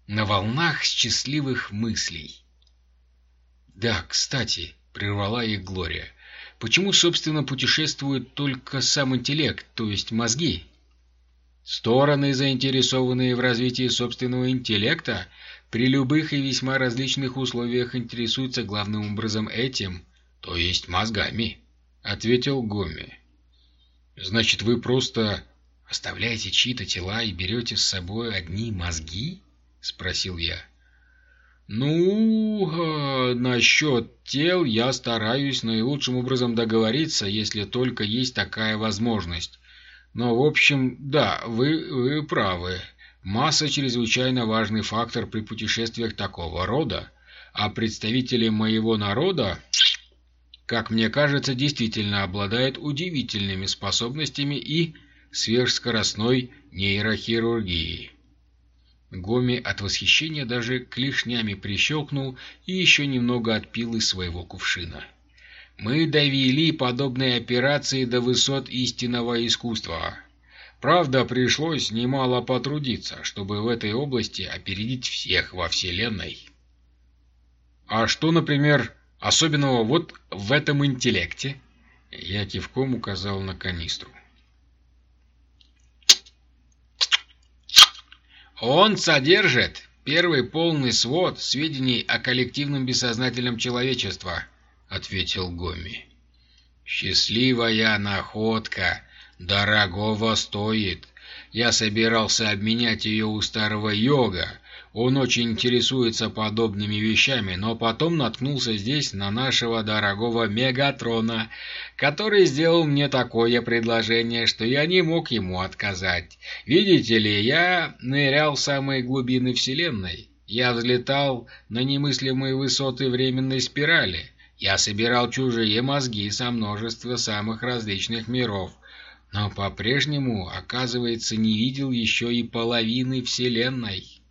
на волнах счастливых мыслей». «Да, кстати», — прервала их Глория, — Почему, собственно, путешествует только сам интеллект, то есть мозги? Стороны, заинтересованные в развитии собственного интеллекта, при любых и весьма различных условиях интересуются главным образом этим, то есть мозгами, — ответил Гоми. Значит, вы просто оставляете чьи-то тела и берете с собой одни мозги? — спросил я. «Ну, насчет тел я стараюсь наилучшим образом договориться, если только есть такая возможность. Но, в общем, да, вы, вы правы. Масса чрезвычайно важный фактор при путешествиях такого рода, а представители моего народа как мне кажется, действительно обладает удивительными способностями и сверхскоростной нейрохирургией. Гоми от восхищения даже клешнями прищелкнул и еще немного отпил из своего кувшина. Мы довели подобные операции до высот истинного искусства. Правда, пришлось немало потрудиться, чтобы в этой области опередить всех во Вселенной. А что, например, особенного вот в этом интеллекте? Я кивком указал на канистру. Он содержит первый полный свод сведений о коллективном бессознательном человечества, ответил Гоми. Счастливая находка дорогого стоит. Я собирался обменять ее у старого йога, он очень интересуется подобными вещами, но потом наткнулся здесь на нашего дорогого Мегатрона, который сделал мне такое предложение, что я не мог ему отказать. Видите ли, я нырял в самые глубины Вселенной. Я взлетал на немыслимые высоты временной спирали. Я собирал чужие мозги со множества самых различных миров. Но по-прежнему, оказывается, не видел еще и половины Вселенной.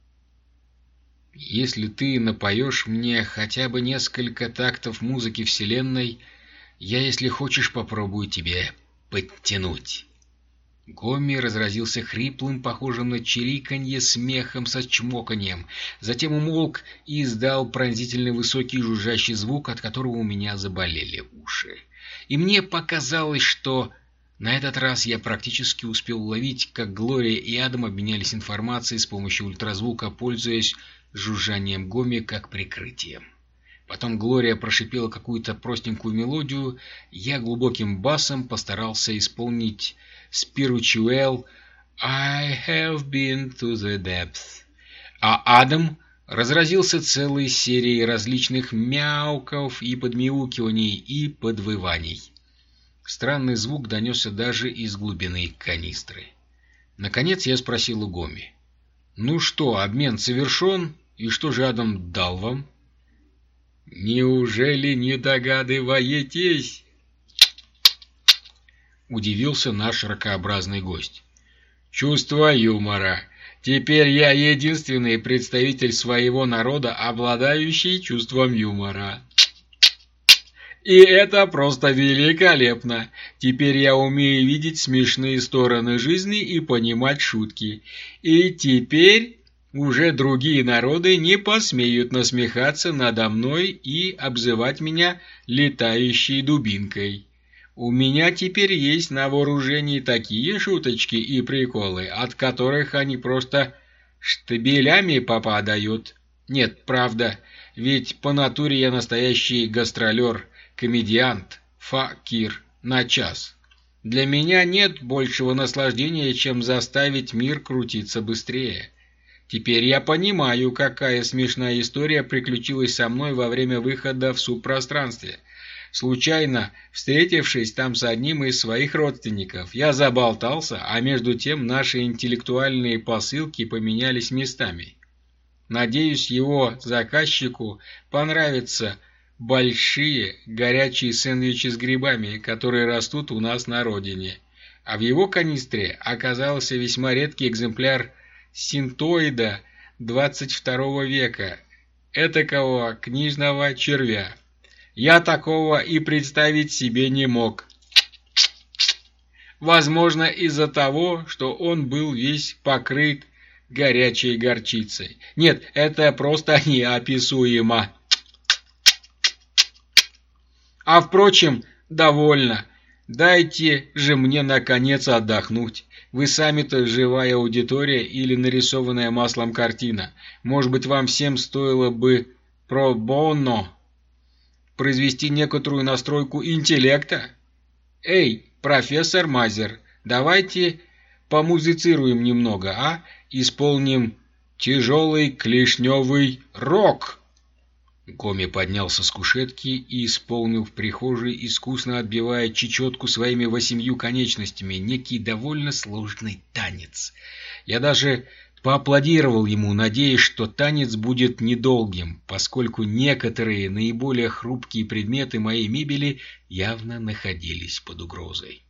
Если ты напоешь мне хотя бы несколько тактов музыки Вселенной, я, если хочешь, попробую тебе подтянуть. Гомми разразился хриплым, похожим на чириканье, смехом со чмоканьем, затем умолк и издал пронзительный высокий жужжащий звук, от которого у меня заболели уши. И мне показалось, что на этот раз я практически успел уловить, как Глория и Адам обменялись информацией с помощью ультразвука, пользуясь жужжанием Гоми как прикрытием. Потом Глория прошипела какую-то простенькую мелодию, я глубоким басом постарался исполнить «Spiritual I have been to the depths», а Адам разразился целой серией различных мяуков и подмяукиваний и подвываний. Странный звук донесся даже из глубины канистры. Наконец я спросил у Гоми. «Ну что, обмен совершен?» И что же Адам дал вам? Неужели не догадываетесь? Удивился наш ракообразный гость. Чувство юмора. Теперь я единственный представитель своего народа, обладающий чувством юмора. И это просто великолепно. Теперь я умею видеть смешные стороны жизни и понимать шутки. И теперь уже другие народы не посмеют насмехаться надо мной и обзывать меня летающей дубинкой. У меня теперь есть на вооружении такие шуточки и приколы, от которых они просто штабелями попадают. Нет, правда, ведь по натуре я настоящий гастролер, комедиант, факир на час. Для меня нет большего наслаждения, чем заставить мир крутиться быстрее. Теперь я понимаю, какая смешная история приключилась со мной во время выхода в субпространстве. Случайно, встретившись там с одним из своих родственников, я заболтался, а между тем наши интеллектуальные посылки поменялись местами. Надеюсь, его заказчику понравятся большие горячие сэндвичи с грибами, которые растут у нас на родине. А в его канистре оказался весьма редкий экземпляр синтоида 22 века, этакого книжного червя. Я такого и представить себе не мог. Возможно, из-за того, что он был весь покрыт горячей горчицей. Нет, это просто неописуемо. А впрочем, довольно. Дайте же мне наконец отдохнуть. Вы сами-то живая аудитория или нарисованная маслом картина. Может быть, вам всем стоило бы про боно произвести некоторую настройку интеллекта? Эй, профессор Мазер, давайте помузицируем немного, а? Исполним тяжелый клешневый рок. Коми поднялся с кушетки и исполнил в прихожей, искусно отбивая чечетку своими восемью конечностями, некий довольно сложный танец. Я даже поаплодировал ему, надеясь, что танец будет недолгим, поскольку некоторые наиболее хрупкие предметы моей мебели явно находились под угрозой.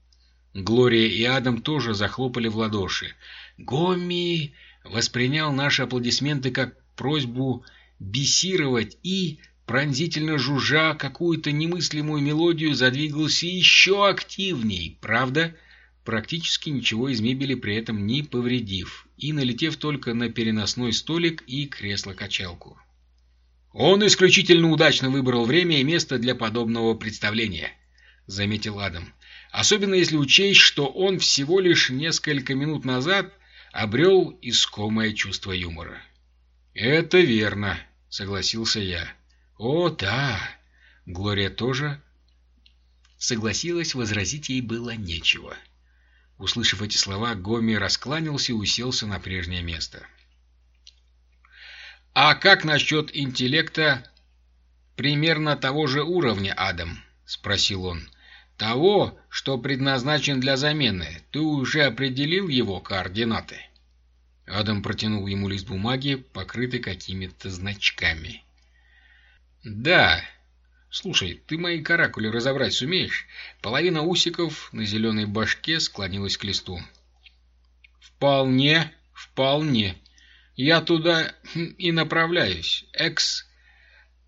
Глория и Адам тоже захлопали в ладоши. Гомми воспринял наши аплодисменты как просьбу бесировать и, пронзительно жужжа какую-то немыслимую мелодию, задвигался еще активней. Правда, практически ничего из мебели при этом не повредив, и налетев только на переносной столик и кресло-качалку. «Он исключительно удачно выбрал время и место для подобного представления», — заметил Адам. «Особенно если учесть, что он всего лишь несколько минут назад обрел искомое чувство юмора». «Это верно», — согласился я. «О, да!» Глория тоже согласилась, возразить ей было нечего. Услышав эти слова, Гоми раскланялся и уселся на прежнее место. «А как насчет интеллекта примерно того же уровня, Адам?» — спросил он. «Того, что предназначен для замены. Ты уже определил его координаты?» Адам протянул ему лист бумаги, покрытый какими-то значками. «Да. Слушай, ты мои каракули разобрать сумеешь?» Половина усиков на зеленой башке склонилась к листу. «Вполне, вполне. Я туда и направляюсь. Экс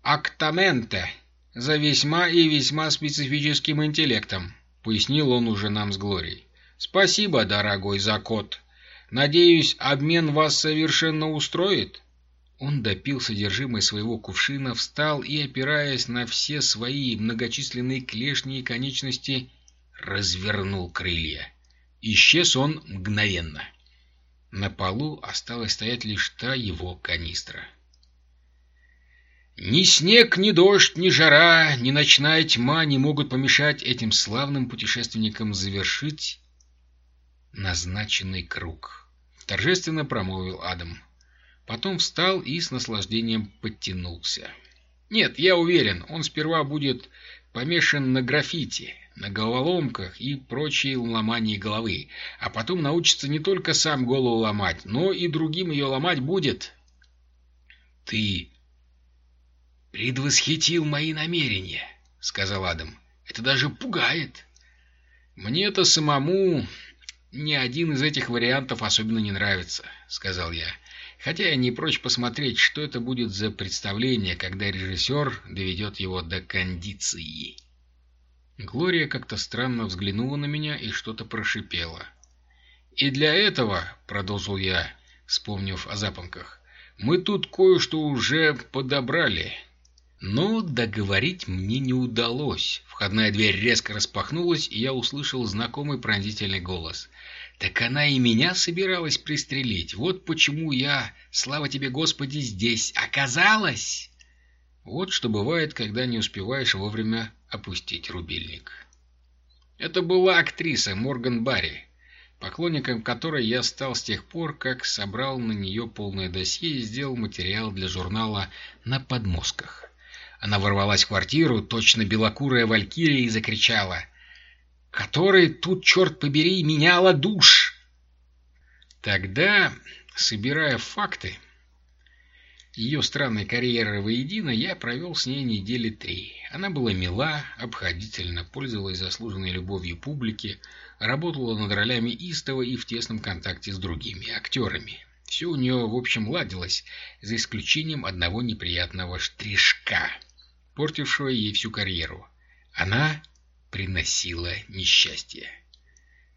актаменте за весьма и весьма специфическим интеллектом», — пояснил он уже нам с Глорией. «Спасибо, дорогой Закот. Надеюсь, обмен вас совершенно устроит?» Он допил содержимое своего кувшина, встал и, опираясь на все свои многочисленные клешни и конечности, развернул крылья. Исчез он мгновенно. На полу осталась стоять лишь та его канистра. Ни снег, ни дождь, ни жара, ни ночная тьма не могут помешать этим славным путешественникам завершить назначенный круг. Торжественно промолвил Адам. Потом встал и с наслаждением подтянулся. Нет, я уверен, он сперва будет помешан на граффити, на головоломках и прочей ломании головы, а потом научится не только сам голову ломать, но и другим ее ломать будет. Ты предвосхитил мои намерения, сказал Адам. Это даже пугает. Мне-то самому ни один из этих вариантов особенно не нравится, сказал я. Хотя я не прочь посмотреть, что это будет за представление, когда режиссер доведет его до кондиции. Глория как-то странно взглянула на меня и что-то прошипела. «И для этого, — продолжил я, вспомнив о запонках, — мы тут кое-что уже подобрали». Но договорить мне не удалось. Входная дверь резко распахнулась, и я услышал знакомый пронзительный голос. Так она и меня собиралась пристрелить. Вот почему я, слава тебе, Господи, здесь оказалась. Вот что бывает, когда не успеваешь вовремя опустить рубильник. Это была актриса Морган Барри, поклонником которой я стал с тех пор, как собрал на нее полное досье и сделал материал для журнала «На подмозгах». Она ворвалась в квартиру, точно белокурая валькирия, и закричала который тут, черт побери, меняла душ. Тогда, собирая факты ее странной карьеры воедино, я провел с ней недели три. Она была мила, обходительно, пользовалась заслуженной любовью публики, работала над ролями истова и в тесном контакте с другими актерами. Все у нее, в общем, ладилось, за исключением одного неприятного штришка, портившего ей всю карьеру. Она приносила несчастье.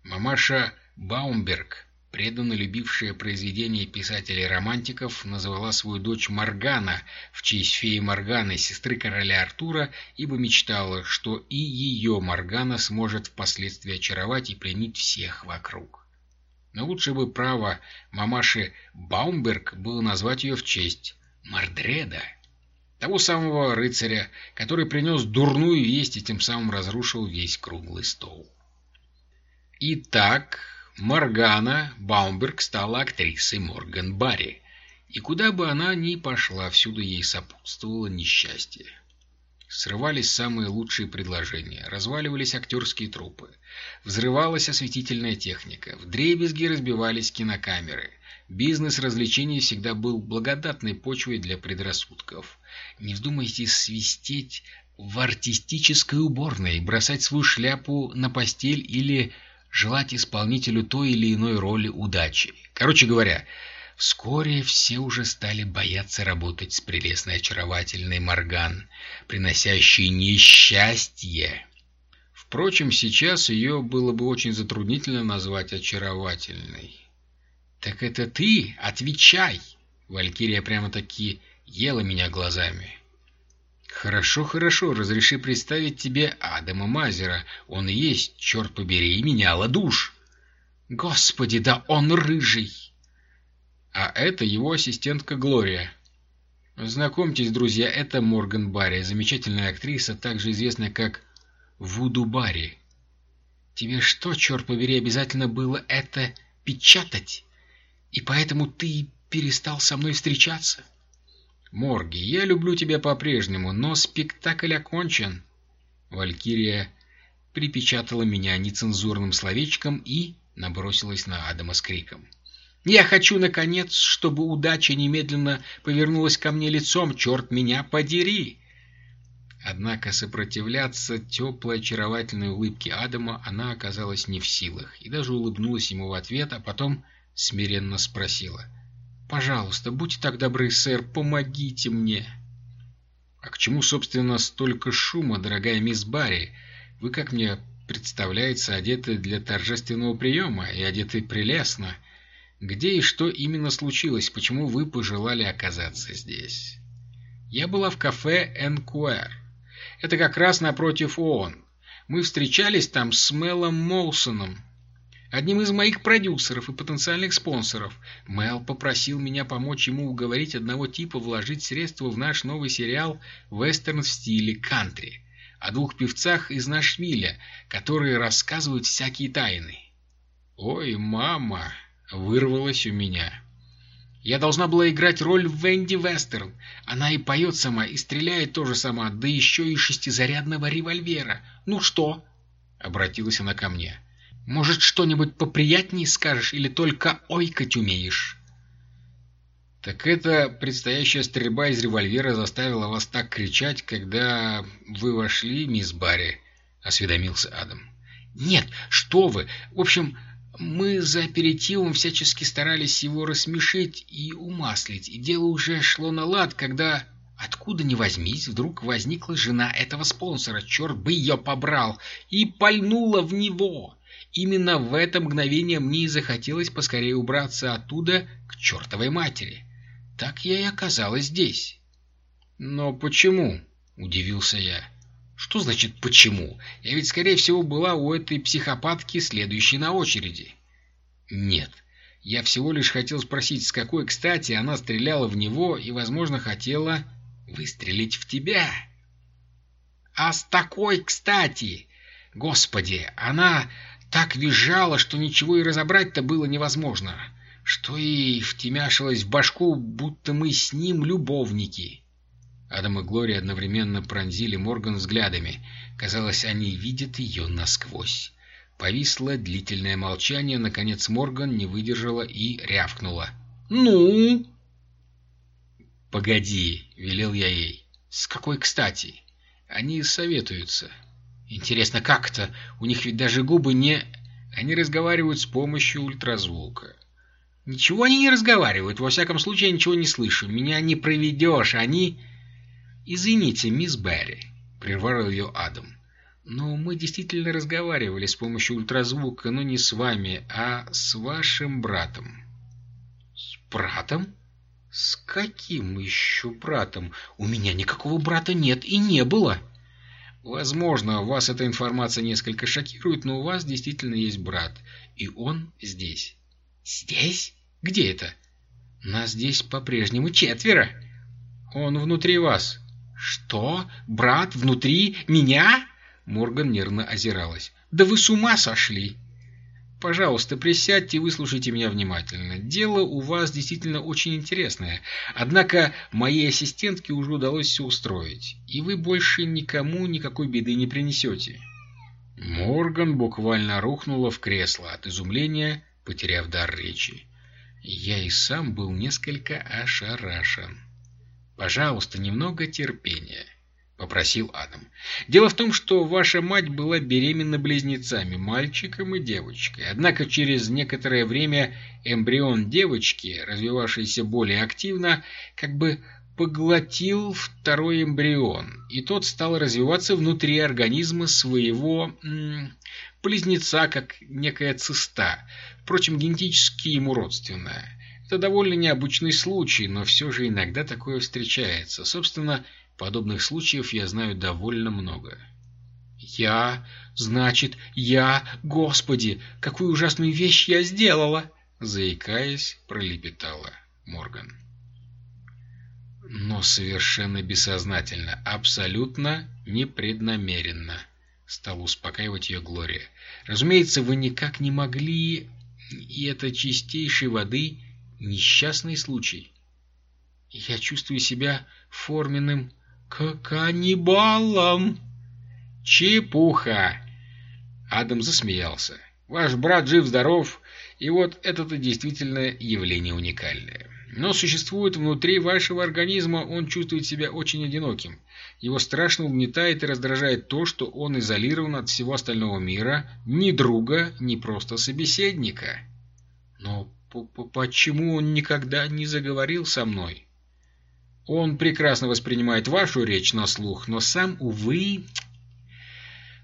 Мамаша Баумберг, преданно любившая произведения писателей-романтиков, назвала свою дочь Моргана в честь феи Морганы, сестры короля Артура, ибо мечтала, что и ее Моргана сможет впоследствии очаровать и пленить всех вокруг. Но лучше бы право мамаши Баумберг было назвать ее в честь Мордреда. Того самого рыцаря, который принес дурную весть и тем самым разрушил весь круглый стол. Итак, Моргана Баумберг стала актрисой Морган Барри, и куда бы она ни пошла, всюду ей сопутствовало несчастье. Срывались самые лучшие предложения, разваливались актерские трупы, взрывалась осветительная техника, вдребезги разбивались кинокамеры. Бизнес развлечений всегда был благодатной почвой для предрассудков. Не вздумайте свистеть в артистической уборной, бросать свою шляпу на постель или желать исполнителю той или иной роли удачи. Короче говоря, Вскоре все уже стали бояться работать с прелестной очаровательной Морган, приносящей несчастье. Впрочем, сейчас ее было бы очень затруднительно назвать очаровательной. «Так это ты? Отвечай!» Валькирия прямо-таки ела меня глазами. «Хорошо, хорошо, разреши представить тебе Адама Мазера. Он и есть, черт побери, и меняла душ!» «Господи, да он рыжий!» А это его ассистентка Глория. Знакомьтесь, друзья, это Морган Барри, замечательная актриса, также известная как Вуду Барри. Тебе что, черт побери, обязательно было это печатать? И поэтому ты перестал со мной встречаться? Морги, я люблю тебя по-прежнему, но спектакль окончен. Валькирия припечатала меня нецензурным словечком и набросилась на Адама с криком. Я хочу, наконец, чтобы удача немедленно повернулась ко мне лицом, черт меня подери!» Однако сопротивляться теплой очаровательной улыбке Адама она оказалась не в силах и даже улыбнулась ему в ответ, а потом смиренно спросила. «Пожалуйста, будьте так добры, сэр, помогите мне!» «А к чему, собственно, столько шума, дорогая мисс Барри? Вы, как мне представляется, одеты для торжественного приема и одеты прелестно. Где и что именно случилось, почему вы пожелали оказаться здесь? Я была в кафе «Энкуэр». Это как раз напротив ООН. Мы встречались там с Мелом Молсоном, одним из моих продюсеров и потенциальных спонсоров. Мел попросил меня помочь ему уговорить одного типа вложить средства в наш новый сериал «Вестерн в стиле кантри» о двух певцах из Нашвилля, которые рассказывают всякие тайны. «Ой, мама!» Вырвалось у меня. Я должна была играть роль Венди Вестерн. Она и поет сама, и стреляет тоже сама, да еще и шестизарядного револьвера. Ну что? Обратилась она ко мне. Может, что-нибудь поприятнее скажешь или только ойкать умеешь? Так это предстоящая стрельба из револьвера заставила вас так кричать, когда вы вошли, мисс Барри? Осведомился Адам. Нет, что вы. В общем, мы за аперитивом всячески старались его рассмешить и умаслить, и дело уже шло на лад, когда, откуда ни возьмись, вдруг возникла жена этого спонсора, черт бы ее побрал, и пальнула в него. Именно в это мгновение мне и захотелось поскорее убраться оттуда к чертовой матери. Так я и оказалась здесь. «Но почему?» — удивился я. Что значит «почему»? Я ведь, скорее всего, была у этой психопатки следующей на очереди. Нет. Я всего лишь хотел спросить, с какой кстати она стреляла в него и, возможно, хотела выстрелить в тебя. А с такой кстати! Господи, она так визжала, что ничего и разобрать-то было невозможно. Что и втемяшилось в башку, будто мы с ним любовники. Адам и Глория одновременно пронзили Морган взглядами. Казалось, они видят ее насквозь. Повисло длительное молчание, наконец Морган не выдержала и рявкнула. «Ну?» «Погоди», — велел я ей. «С какой кстати?» «Они советуются». «Интересно, как это? У них ведь даже губы не...» «Они разговаривают с помощью ультразвука». «Ничего они не разговаривают, во всяком случае я ничего не слышу. Меня не проведешь, они...» «Извините, мисс Берри», — прервал ее Адам. «Но мы действительно разговаривали с помощью ультразвука, но не с вами, а с вашим братом». «С братом? С каким еще братом? У меня никакого брата нет и не было». «Возможно, вас эта информация несколько шокирует, но у вас действительно есть брат, и он здесь». «Здесь? Где это?» «Нас здесь по-прежнему четверо». «Он внутри вас», «Что? Брат внутри меня?» Морган нервно озиралась. «Да вы с ума сошли!» Пожалуйста, присядьте и выслушайте меня внимательно. Дело у вас действительно очень интересное. Однако моей ассистентке уже удалось все устроить, и вы больше никому никакой беды не принесете. Морган буквально рухнула в кресло от изумления, потеряв дар речи. Я и сам был несколько ошарашен. Пожалуйста, немного терпения. — попросил Адам. «Дело в том, что ваша мать была беременна близнецами, мальчиком и девочкой. Однако через некоторое время эмбрион девочки, развивавшийся более активно, как бы поглотил второй эмбрион, и тот стал развиваться внутри организма своего близнеца, как некая циста, впрочем, генетически ему родственная. Это довольно необычный случай, но все же иногда такое встречается. Собственно, Подобных случаев я знаю довольно много. «Я, значит, я, Господи, какую ужасную вещь я сделала!» Заикаясь, пролепетала Морган. Но совершенно бессознательно, абсолютно непреднамеренно, стал успокаивать ее Глория. Разумеется, вы никак не могли, и это чистейшей воды несчастный случай. Я чувствую себя форменным к каннибалам. Чепуха! Адам засмеялся. Ваш брат жив-здоров, и вот это-то действительно явление уникальное. Но существует внутри вашего организма, он чувствует себя очень одиноким. Его страшно угнетает и раздражает то, что он изолирован от всего остального мира, ни друга, ни просто собеседника. Но почему он никогда не заговорил со мной? Он прекрасно воспринимает вашу речь на слух, но сам, увы,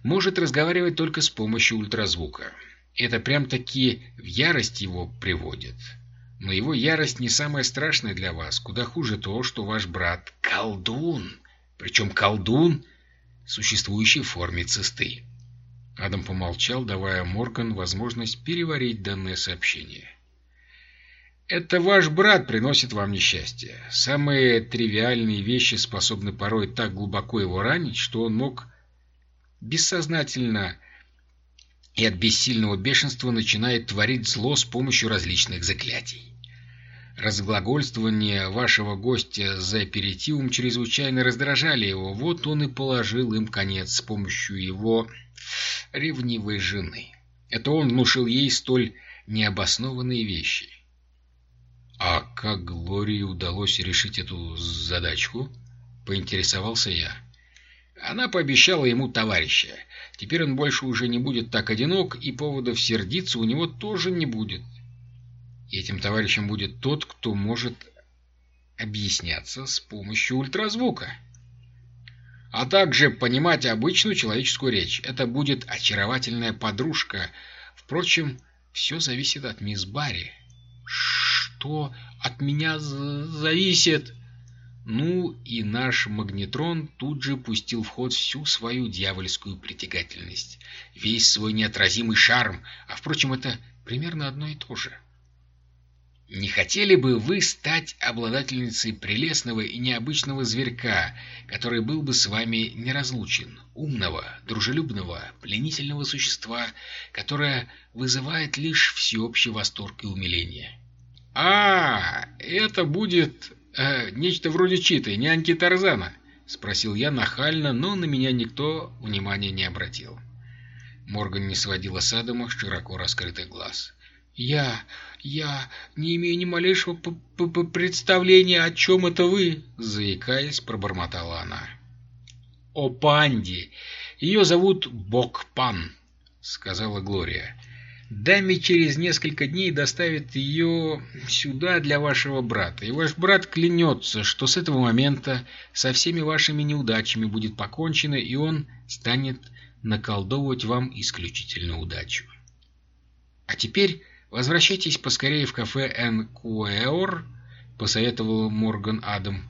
может разговаривать только с помощью ультразвука. Это прям-таки в ярость его приводит. Но его ярость не самая страшная для вас. Куда хуже то, что ваш брат — колдун. Причем колдун, существующий в форме цисты. Адам помолчал, давая Морган возможность переварить данное сообщение. Это ваш брат приносит вам несчастье. Самые тривиальные вещи способны порой так глубоко его ранить, что он мог бессознательно и от бессильного бешенства начинает творить зло с помощью различных заклятий. Разглагольствования вашего гостя за аперитивом чрезвычайно раздражали его, вот он и положил им конец с помощью его ревнивой жены. Это он внушил ей столь необоснованные вещи. «А как Глории удалось решить эту задачку?» — поинтересовался я. Она пообещала ему товарища. Теперь он больше уже не будет так одинок, и поводов сердиться у него тоже не будет. Этим товарищем будет тот, кто может объясняться с помощью ультразвука. А также понимать обычную человеческую речь. Это будет очаровательная подружка. Впрочем, все зависит от мисс Барри что от меня зависит. Ну и наш магнетрон тут же пустил в ход всю свою дьявольскую притягательность, весь свой неотразимый шарм, а впрочем, это примерно одно и то же. Не хотели бы вы стать обладательницей прелестного и необычного зверька, который был бы с вами неразлучен, умного, дружелюбного, пленительного существа, которое вызывает лишь всеобщий восторг и умиление? «А, это будет э, нечто вроде Читы, няньки Тарзана?» — спросил я нахально, но на меня никто внимания не обратил. Морган не сводила с Адама широко раскрытых глаз. «Я... я не имею ни малейшего п -п представления, о чем это вы!» — заикаясь, пробормотала она. «О панде! Ее зовут Бокпан!» — сказала Глория. Даме через несколько дней доставят ее сюда для вашего брата, и ваш брат клянется, что с этого момента со всеми вашими неудачами будет покончено, и он станет наколдовывать вам исключительно удачу. А теперь возвращайтесь поскорее в кафе «Энкуэор», — посоветовал Морган Адам.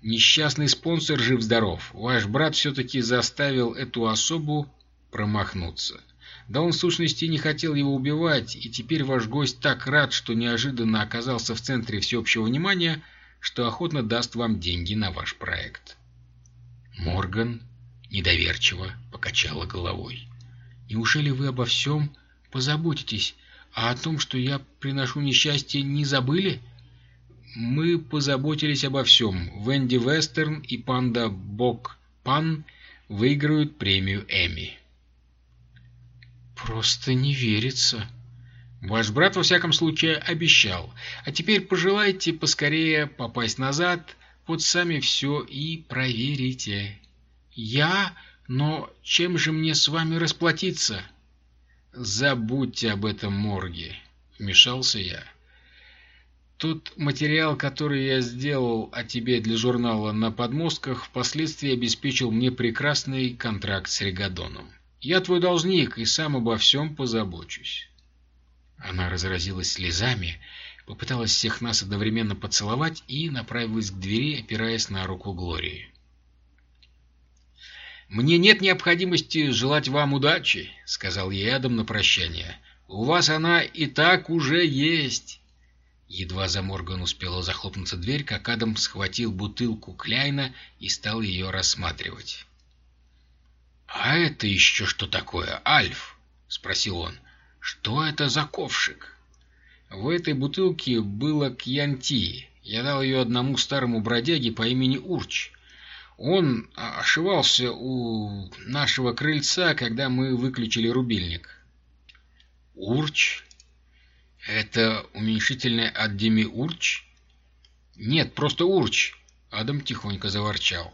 Несчастный спонсор жив-здоров. Ваш брат все-таки заставил эту особу промахнуться. Да он в сущности не хотел его убивать, и теперь ваш гость так рад, что неожиданно оказался в центре всеобщего внимания, что охотно даст вам деньги на ваш проект. Морган недоверчиво покачала головой. «Неужели вы обо всем позаботитесь, а о том, что я приношу несчастье, не забыли?» «Мы позаботились обо всем. Венди Вестерн и панда Бок Пан выиграют премию Эмми». «Просто не верится». «Ваш брат, во всяком случае, обещал. А теперь пожелайте поскорее попасть назад, вот сами все и проверите». «Я? Но чем же мне с вами расплатиться?» «Забудьте об этом морге», — вмешался я. «Тот материал, который я сделал о тебе для журнала на подмостках, впоследствии обеспечил мне прекрасный контракт с Регадоном. Я твой должник и сам обо всем позабочусь». Она разразилась слезами, попыталась всех нас одновременно поцеловать и направилась к двери, опираясь на руку Глории. «Мне нет необходимости желать вам удачи», — сказал ей Адам на прощание. «У вас она и так уже есть». Едва за Морган успела захлопнуться дверь, как Адам схватил бутылку Кляйна и стал ее рассматривать. «А это еще что такое, Альф?» — спросил он. «Что это за ковшик?» В этой бутылке было кьянти. Я дал ее одному старому бродяге по имени Урч. Он ошивался у нашего крыльца, когда мы выключили рубильник. Урч? Это уменьшительное от Демиурч? Нет, просто Урч. Адам тихонько заворчал.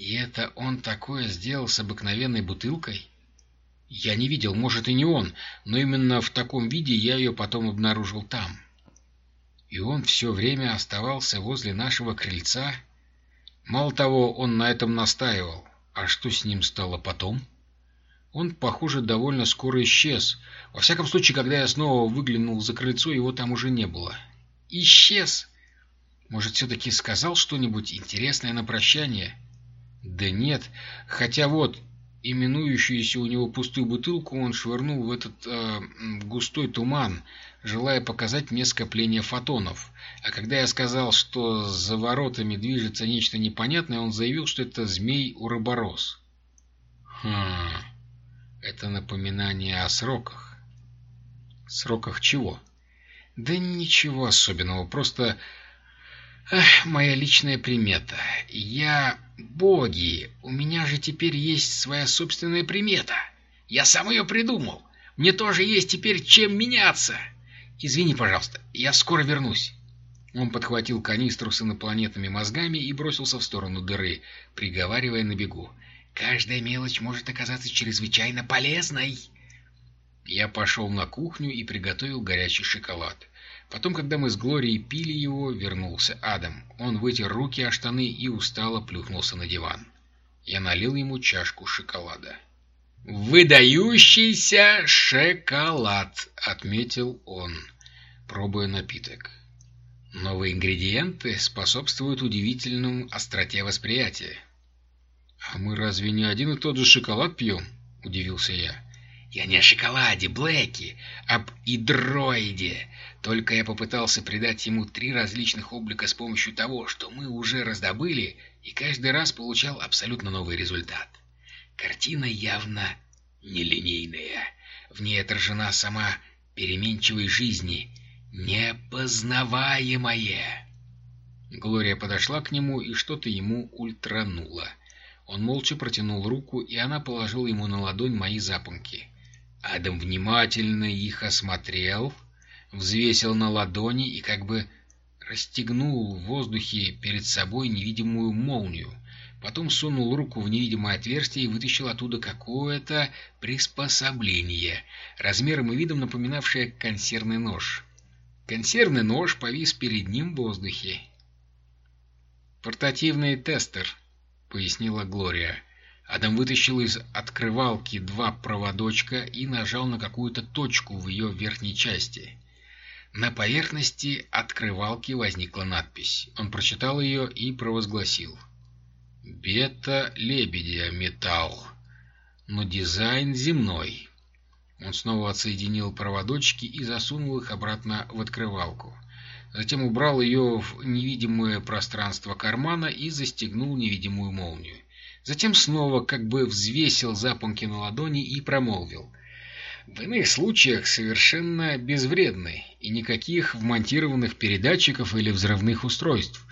И это он такое сделал с обыкновенной бутылкой? Я не видел, может и не он, но именно в таком виде я ее потом обнаружил там. И он все время оставался возле нашего крыльца, — Мало того, он на этом настаивал. А что с ним стало потом? Он, похоже, довольно скоро исчез. Во всяком случае, когда я снова выглянул за крыльцо, его там уже не было. Исчез! Может, все-таки сказал что-нибудь интересное на прощание? Да нет, хотя вот, именующуюся у него пустую бутылку он швырнул в этот э, густой туман, желая показать мне скопление фотонов. А когда я сказал, что за воротами движется нечто непонятное, он заявил, что это змей-уроборос. Хм, это напоминание о сроках. Сроках чего? Да ничего особенного, просто... Эх, моя личная примета. Я... Боги, у меня же теперь есть своя собственная примета. Я сам ее придумал. Мне тоже есть теперь чем меняться. Извини, пожалуйста, я скоро вернусь. Он подхватил канистру с инопланетными мозгами и бросился в сторону дыры, приговаривая на бегу. «Каждая мелочь может оказаться чрезвычайно полезной!» Я пошел на кухню и приготовил горячий шоколад. Потом, когда мы с Глорией пили его, вернулся Адам. Он вытер руки о штаны и устало плюхнулся на диван. Я налил ему чашку шоколада. «Выдающийся шоколад!» — отметил он, пробуя напиток. Новые ингредиенты способствуют удивительному остроте восприятия. «А мы разве не один и тот же шоколад пьем?» — удивился я. «Я не о шоколаде, Блэки, об идроиде. Только я попытался придать ему три различных облика с помощью того, что мы уже раздобыли, и каждый раз получал абсолютно новый результат. Картина явно нелинейная. В ней отражена сама переменчивость жизни, непознаваемое. Глория подошла к нему и что-то ему ультранула. Он молча протянул руку, и она положила ему на ладонь мои запонки. Адам внимательно их осмотрел, взвесил на ладони и как бы расстегнул в воздухе перед собой невидимую молнию. Потом сунул руку в невидимое отверстие и вытащил оттуда какое-то приспособление, размером и видом напоминавшее консервный нож. Консервный нож повис перед ним в воздухе. «Портативный тестер», — пояснила Глория. Адам вытащил из открывалки два проводочка и нажал на какую-то точку в ее верхней части. На поверхности открывалки возникла надпись. Он прочитал ее и провозгласил. «Бета-лебедя металл, но дизайн земной». Он снова отсоединил проводочки и засунул их обратно в открывалку. Затем убрал ее в невидимое пространство кармана и застегнул невидимую молнию. Затем снова как бы взвесил запонки на ладони и промолвил. в иных случаях совершенно безвредны, и никаких вмонтированных передатчиков или взрывных устройств.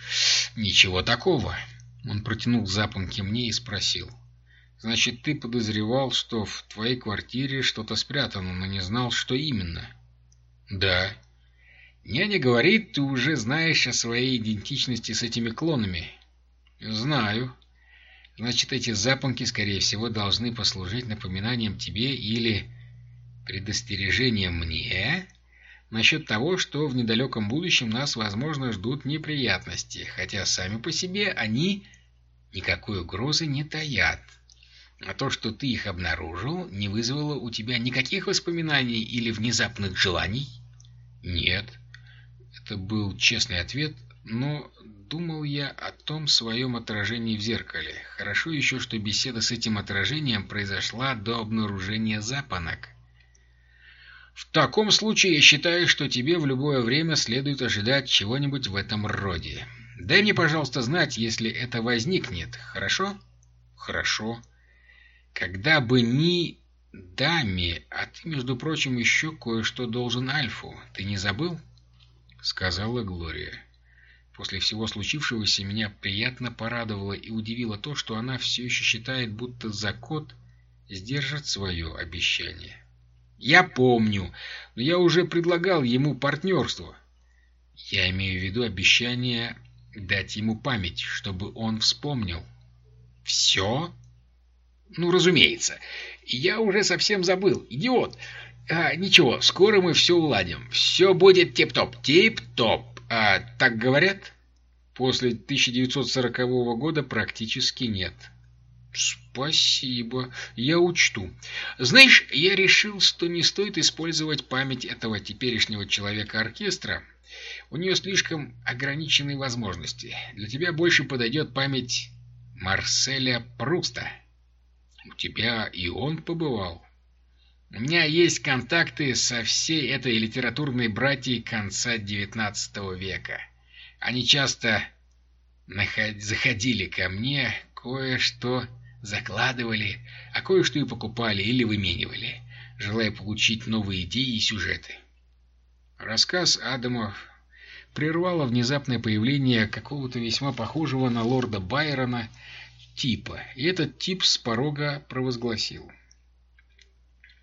Ничего такого. Он протянул запонки мне и спросил. «Значит, ты подозревал, что в твоей квартире что-то спрятано, но не знал, что именно?» «Да». «Няня говорит, ты уже знаешь о своей идентичности с этими клонами». «Знаю». «Значит, эти запонки, скорее всего, должны послужить напоминанием тебе или предостережением мне насчет того, что в недалеком будущем нас, возможно, ждут неприятности, хотя сами по себе они никакой угрозы не таят. А то, что ты их обнаружил, не вызвало у тебя никаких воспоминаний или внезапных желаний? Нет. Это был честный ответ, но думал я о том своем отражении в зеркале. Хорошо еще, что беседа с этим отражением произошла до обнаружения запонок. В таком случае я считаю, что тебе в любое время следует ожидать чего-нибудь в этом роде. Дай мне, пожалуйста, знать, если это возникнет, хорошо? Хорошо. Когда бы ни даме, а ты, между прочим, еще кое-что должен Альфу, ты не забыл? Сказала Глория. После всего случившегося меня приятно порадовало и удивило то, что она все еще считает, будто Закот сдержит свое обещание. «Я помню, но я уже предлагал ему партнерство». «Я имею в виду обещание дать ему память, чтобы он вспомнил». «Все?» «Ну, разумеется. Я уже совсем забыл. Идиот. А, ничего, скоро мы все уладим. Все будет тип-топ. Тип-топ. А, так говорят?» «После 1940 года практически нет». «Спасибо. Я учту. Знаешь, я решил, что не стоит использовать память этого теперешнего человека-оркестра. У нее слишком ограниченные возможности. Для тебя больше подойдет память Марселя Пруста. У тебя и он побывал. У меня есть контакты со всей этой литературной братьей конца XIX века. Они часто заходили ко мне, кое-что закладывали, а кое-что и покупали или выменивали, желая получить новые идеи и сюжеты. Рассказ Адама прервало внезапное появление какого-то весьма похожего на лорда Байрона типа, и этот тип с порога провозгласил.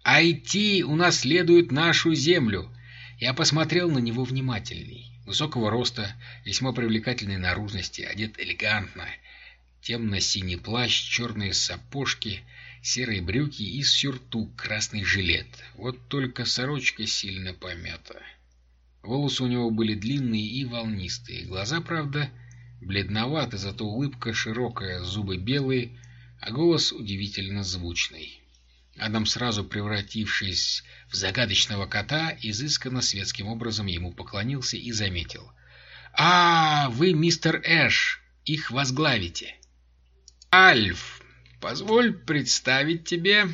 «Айти унаследует нашу землю!» Я посмотрел на него внимательней. Высокого роста, весьма привлекательной наружности, одет элегантно, темно-синий плащ, черные сапожки, серые брюки и сюртук, красный жилет. Вот только сорочка сильно помята. Волосы у него были длинные и волнистые. Глаза, правда, бледноваты, зато улыбка широкая, зубы белые, а голос удивительно звучный. Адам, сразу превратившись в загадочного кота, изысканно светским образом ему поклонился и заметил. «А, вы, мистер Эш, их возглавите!» Альф, позволь представить тебе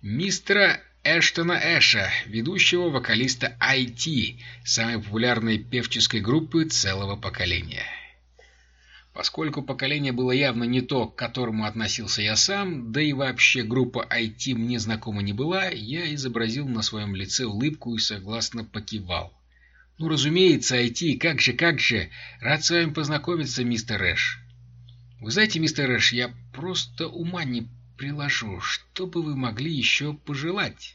мистера Эштона Эша, ведущего вокалиста IT, самой популярной певческой группы целого поколения. Поскольку поколение было явно не то, к которому относился я сам, да и вообще группа IT мне знакома не была, я изобразил на своем лице улыбку и согласно покивал. «Ну, разумеется, IT, как же, как же! Рад с вами познакомиться, мистер Эш!» Вы знаете, мистер Эш, я просто ума не приложу. Что бы вы могли еще пожелать?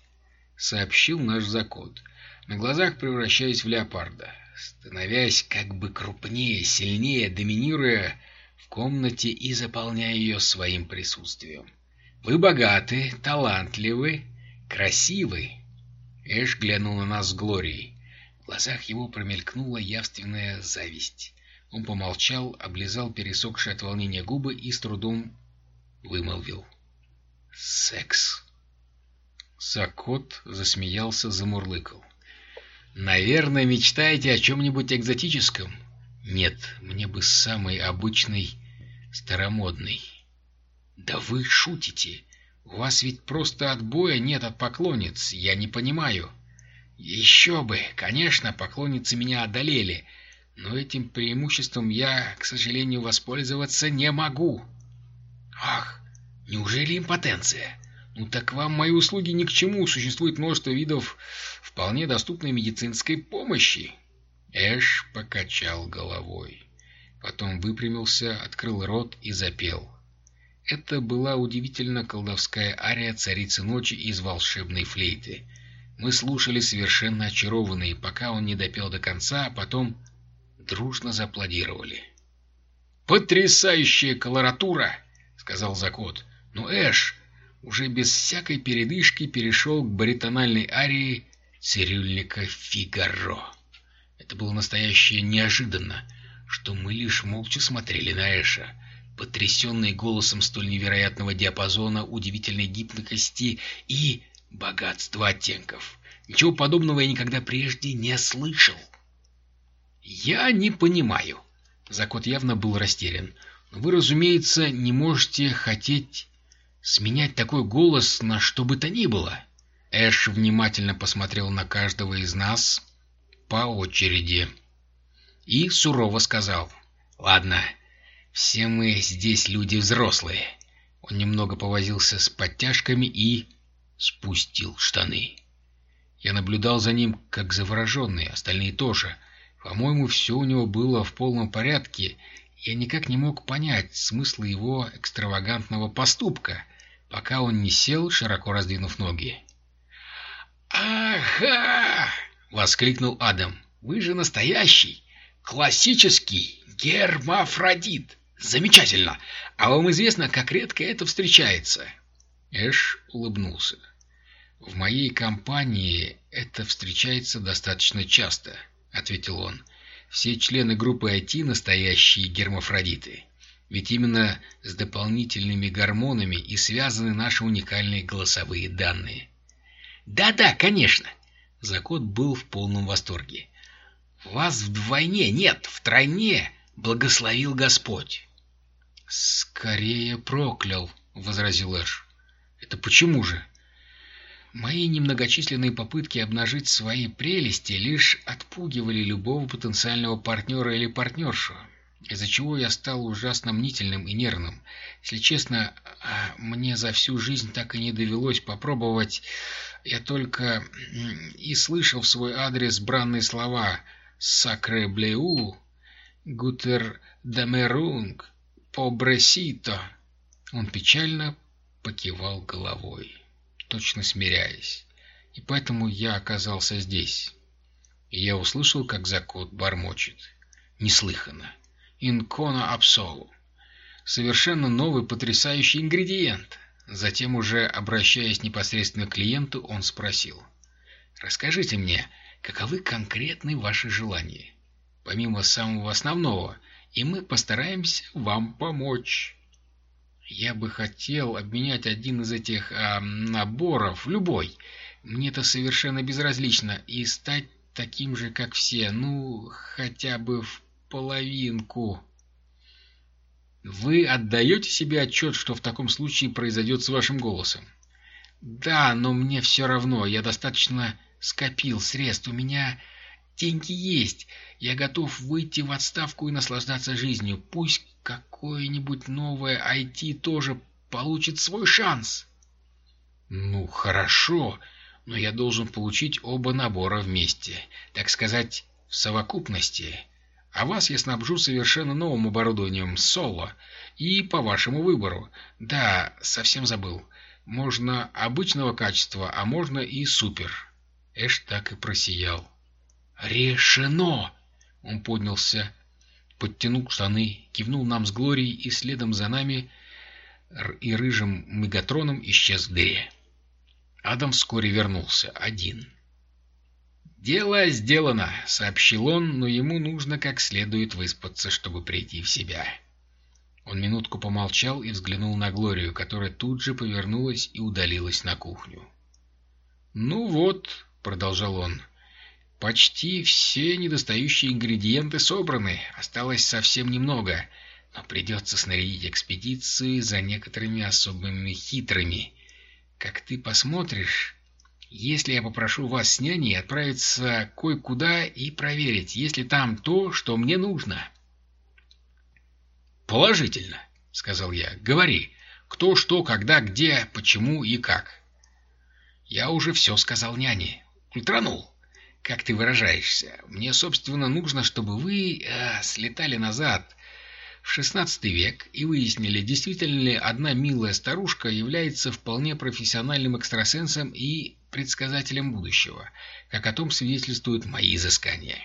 Сообщил наш закот, на глазах превращаясь в леопарда, становясь как бы крупнее, сильнее, доминируя в комнате и заполняя ее своим присутствием. Вы богаты, талантливы, красивы. Эш глянул на нас с Глорией. В глазах его промелькнула явственная зависть. Он помолчал, облизал пересохшие от волнения губы и с трудом вымолвил. «Секс». Сакот засмеялся, замурлыкал. «Наверное, мечтаете о чем-нибудь экзотическом?» «Нет, мне бы самый обычный, старомодный». «Да вы шутите! У вас ведь просто отбоя нет от поклонниц, я не понимаю». «Еще бы! Конечно, поклонницы меня одолели, но этим преимуществом я, к сожалению, воспользоваться не могу. Ах, неужели импотенция? Ну так вам мои услуги ни к чему. Существует множество видов вполне доступной медицинской помощи. Эш покачал головой. Потом выпрямился, открыл рот и запел. Это была удивительно колдовская ария царицы ночи из волшебной флейты. Мы слушали совершенно очарованные, пока он не допел до конца, а потом дружно зааплодировали. «Потрясающая колоратура!» — сказал Закот. Но Эш уже без всякой передышки перешел к баритональной арии цирюльника Фигаро. Это было настоящее неожиданно, что мы лишь молча смотрели на Эша, потрясенные голосом столь невероятного диапазона, удивительной гибкости и богатства оттенков. Ничего подобного я никогда прежде не слышал. «Я не понимаю». Закот явно был растерян. «Вы, разумеется, не можете хотеть сменять такой голос на что бы то ни было». Эш внимательно посмотрел на каждого из нас по очереди и сурово сказал. «Ладно, все мы здесь люди взрослые». Он немного повозился с подтяжками и спустил штаны. Я наблюдал за ним, как завороженный, остальные тоже — по-моему, все у него было в полном порядке, я никак не мог понять смысла его экстравагантного поступка, пока он не сел, широко раздвинув ноги. «Ага!» — воскликнул Адам. «Вы же настоящий, классический гермафродит! Замечательно! А вам известно, как редко это встречается?» Эш улыбнулся. «В моей компании это встречается достаточно часто». — ответил он. «Все члены группы IT — настоящие гермафродиты. Ведь именно с дополнительными гормонами и связаны наши уникальные голосовые данные». «Да-да, конечно!» Закот был в полном восторге. «Вас вдвойне, нет, втройне благословил Господь!» «Скорее проклял», — возразил Эш. «Это почему же?» Мои немногочисленные попытки обнажить свои прелести лишь отпугивали любого потенциального партнера или партнершу, из-за чего я стал ужасно мнительным и нервным. Если честно, мне за всю жизнь так и не довелось попробовать. Я только и слышал в свой адрес бранные слова «сакре блеу», «гутер дамерунг», «побресито». Он печально покивал головой точно смиряясь. И поэтому я оказался здесь. И я услышал, как Закот бормочет. Неслыханно. Инкона абсолу. Совершенно новый потрясающий ингредиент. Затем, уже обращаясь непосредственно к клиенту, он спросил. «Расскажите мне, каковы конкретные ваши желания? Помимо самого основного, и мы постараемся вам помочь». Я бы хотел обменять один из этих а, наборов, любой. Мне это совершенно безразлично. И стать таким же, как все. Ну, хотя бы в половинку. Вы отдаете себе отчет, что в таком случае произойдет с вашим голосом? Да, но мне все равно. Я достаточно скопил средств. У меня деньги есть. Я готов выйти в отставку и наслаждаться жизнью. Пусть какое-нибудь новое IT тоже получит свой шанс. Ну, хорошо, но я должен получить оба набора вместе, так сказать, в совокупности. А вас я снабжу совершенно новым оборудованием соло и по вашему выбору. Да, совсем забыл. Можно обычного качества, а можно и супер. Эш так и просиял. «Решено!» Он поднялся подтянул штаны, кивнул нам с Глорией и следом за нами и рыжим мегатроном исчез в дыре. Адам вскоре вернулся, один. «Дело сделано», — сообщил он, но ему нужно как следует выспаться, чтобы прийти в себя. Он минутку помолчал и взглянул на Глорию, которая тут же повернулась и удалилась на кухню. «Ну вот», — продолжал он, Почти все недостающие ингредиенты собраны, осталось совсем немного, но придется снарядить экспедиции за некоторыми особыми хитрыми. Как ты посмотришь, если я попрошу вас с няней отправиться кое-куда и проверить, есть ли там то, что мне нужно. «Положительно», — сказал я. «Говори, Кто, что, когда, где, почему и как. Я уже все сказал няне. Ультранул. Как ты выражаешься? Мне, собственно, нужно, чтобы вы э, слетали назад в XVI век и выяснили, действительно ли одна милая старушка является вполне профессиональным экстрасенсом и предсказателем будущего, как о том свидетельствуют мои изыскания.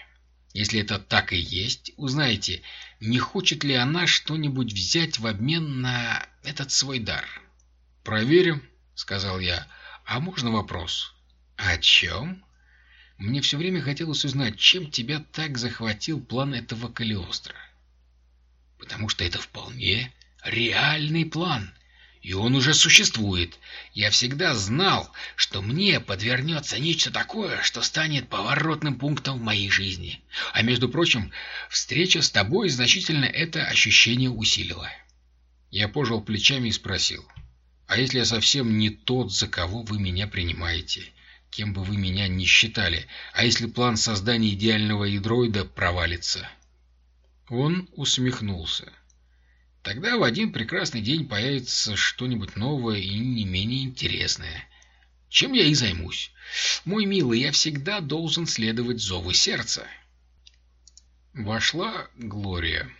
Если это так и есть, узнайте, не хочет ли она что-нибудь взять в обмен на этот свой дар. «Проверим», — сказал я. «А можно вопрос?» «О чем?» Мне все время хотелось узнать, чем тебя так захватил план этого Калиостро. Потому что это вполне реальный план, и он уже существует. Я всегда знал, что мне подвернется нечто такое, что станет поворотным пунктом в моей жизни. А между прочим, встреча с тобой значительно это ощущение усилила. Я пожал плечами и спросил, а если я совсем не тот, за кого вы меня принимаете? Кем бы вы меня ни считали, а если план создания идеального ядроида провалится? Он усмехнулся. Тогда в один прекрасный день появится что-нибудь новое и не менее интересное. Чем я и займусь. Мой милый, я всегда должен следовать зову сердца. Вошла Глория.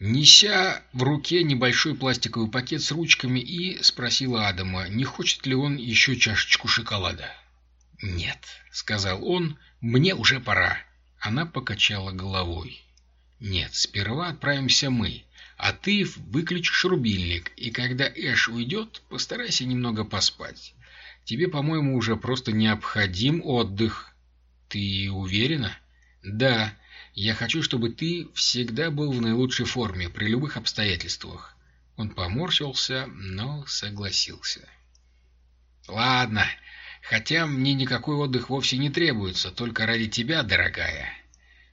Неся в руке небольшой пластиковый пакет с ручками и спросила Адама, не хочет ли он еще чашечку шоколада. «Нет», — сказал он, — «мне уже пора». Она покачала головой. «Нет, сперва отправимся мы. А ты выключишь рубильник, и когда Эш уйдет, постарайся немного поспать. Тебе, по-моему, уже просто необходим отдых. Ты уверена? Да. Я хочу, чтобы ты всегда был в наилучшей форме, при любых обстоятельствах. Он поморщился, но согласился. Ладно, хотя мне никакой отдых вовсе не требуется, только ради тебя, дорогая.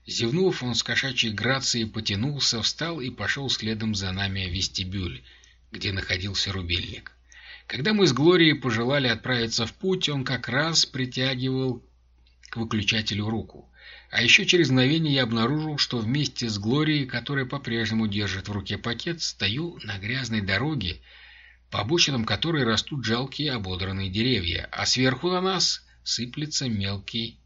Зевнув, он с кошачьей грацией потянулся, встал и пошел следом за нами в вестибюль, где находился рубильник. Когда мы с Глорией пожелали отправиться в путь, он как раз притягивал к выключателю руку. А еще через мгновение я обнаружил, что вместе с Глорией, которая по-прежнему держит в руке пакет, стою на грязной дороге, по обочинам которой растут жалкие ободранные деревья, а сверху на нас сыплется мелкий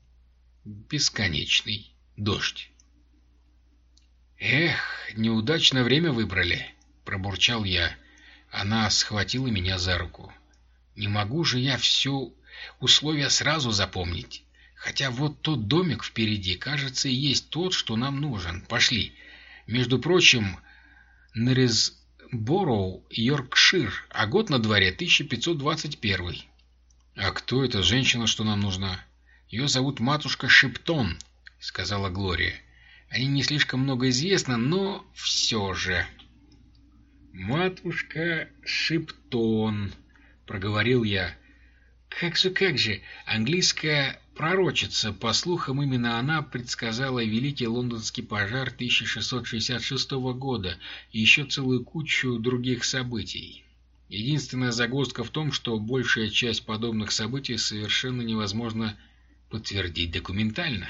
бесконечный дождь. «Эх, неудачно время выбрали», — пробурчал я. Она схватила меня за руку. «Не могу же я все условия сразу запомнить. Хотя вот тот домик впереди, кажется, и есть тот, что нам нужен. Пошли. Между прочим, Нерезбороу, Йоркшир, а год на дворе 1521. А кто эта женщина, что нам нужна? Ее зовут матушка Шептон, — сказала Глория. «Они не слишком много известны, но все же...» «Матушка Шиптон», — проговорил я. «Как же, как же, английская пророчица, по слухам, именно она предсказала Великий Лондонский пожар 1666 года и еще целую кучу других событий. Единственная загвоздка в том, что большая часть подобных событий совершенно невозможно подтвердить документально».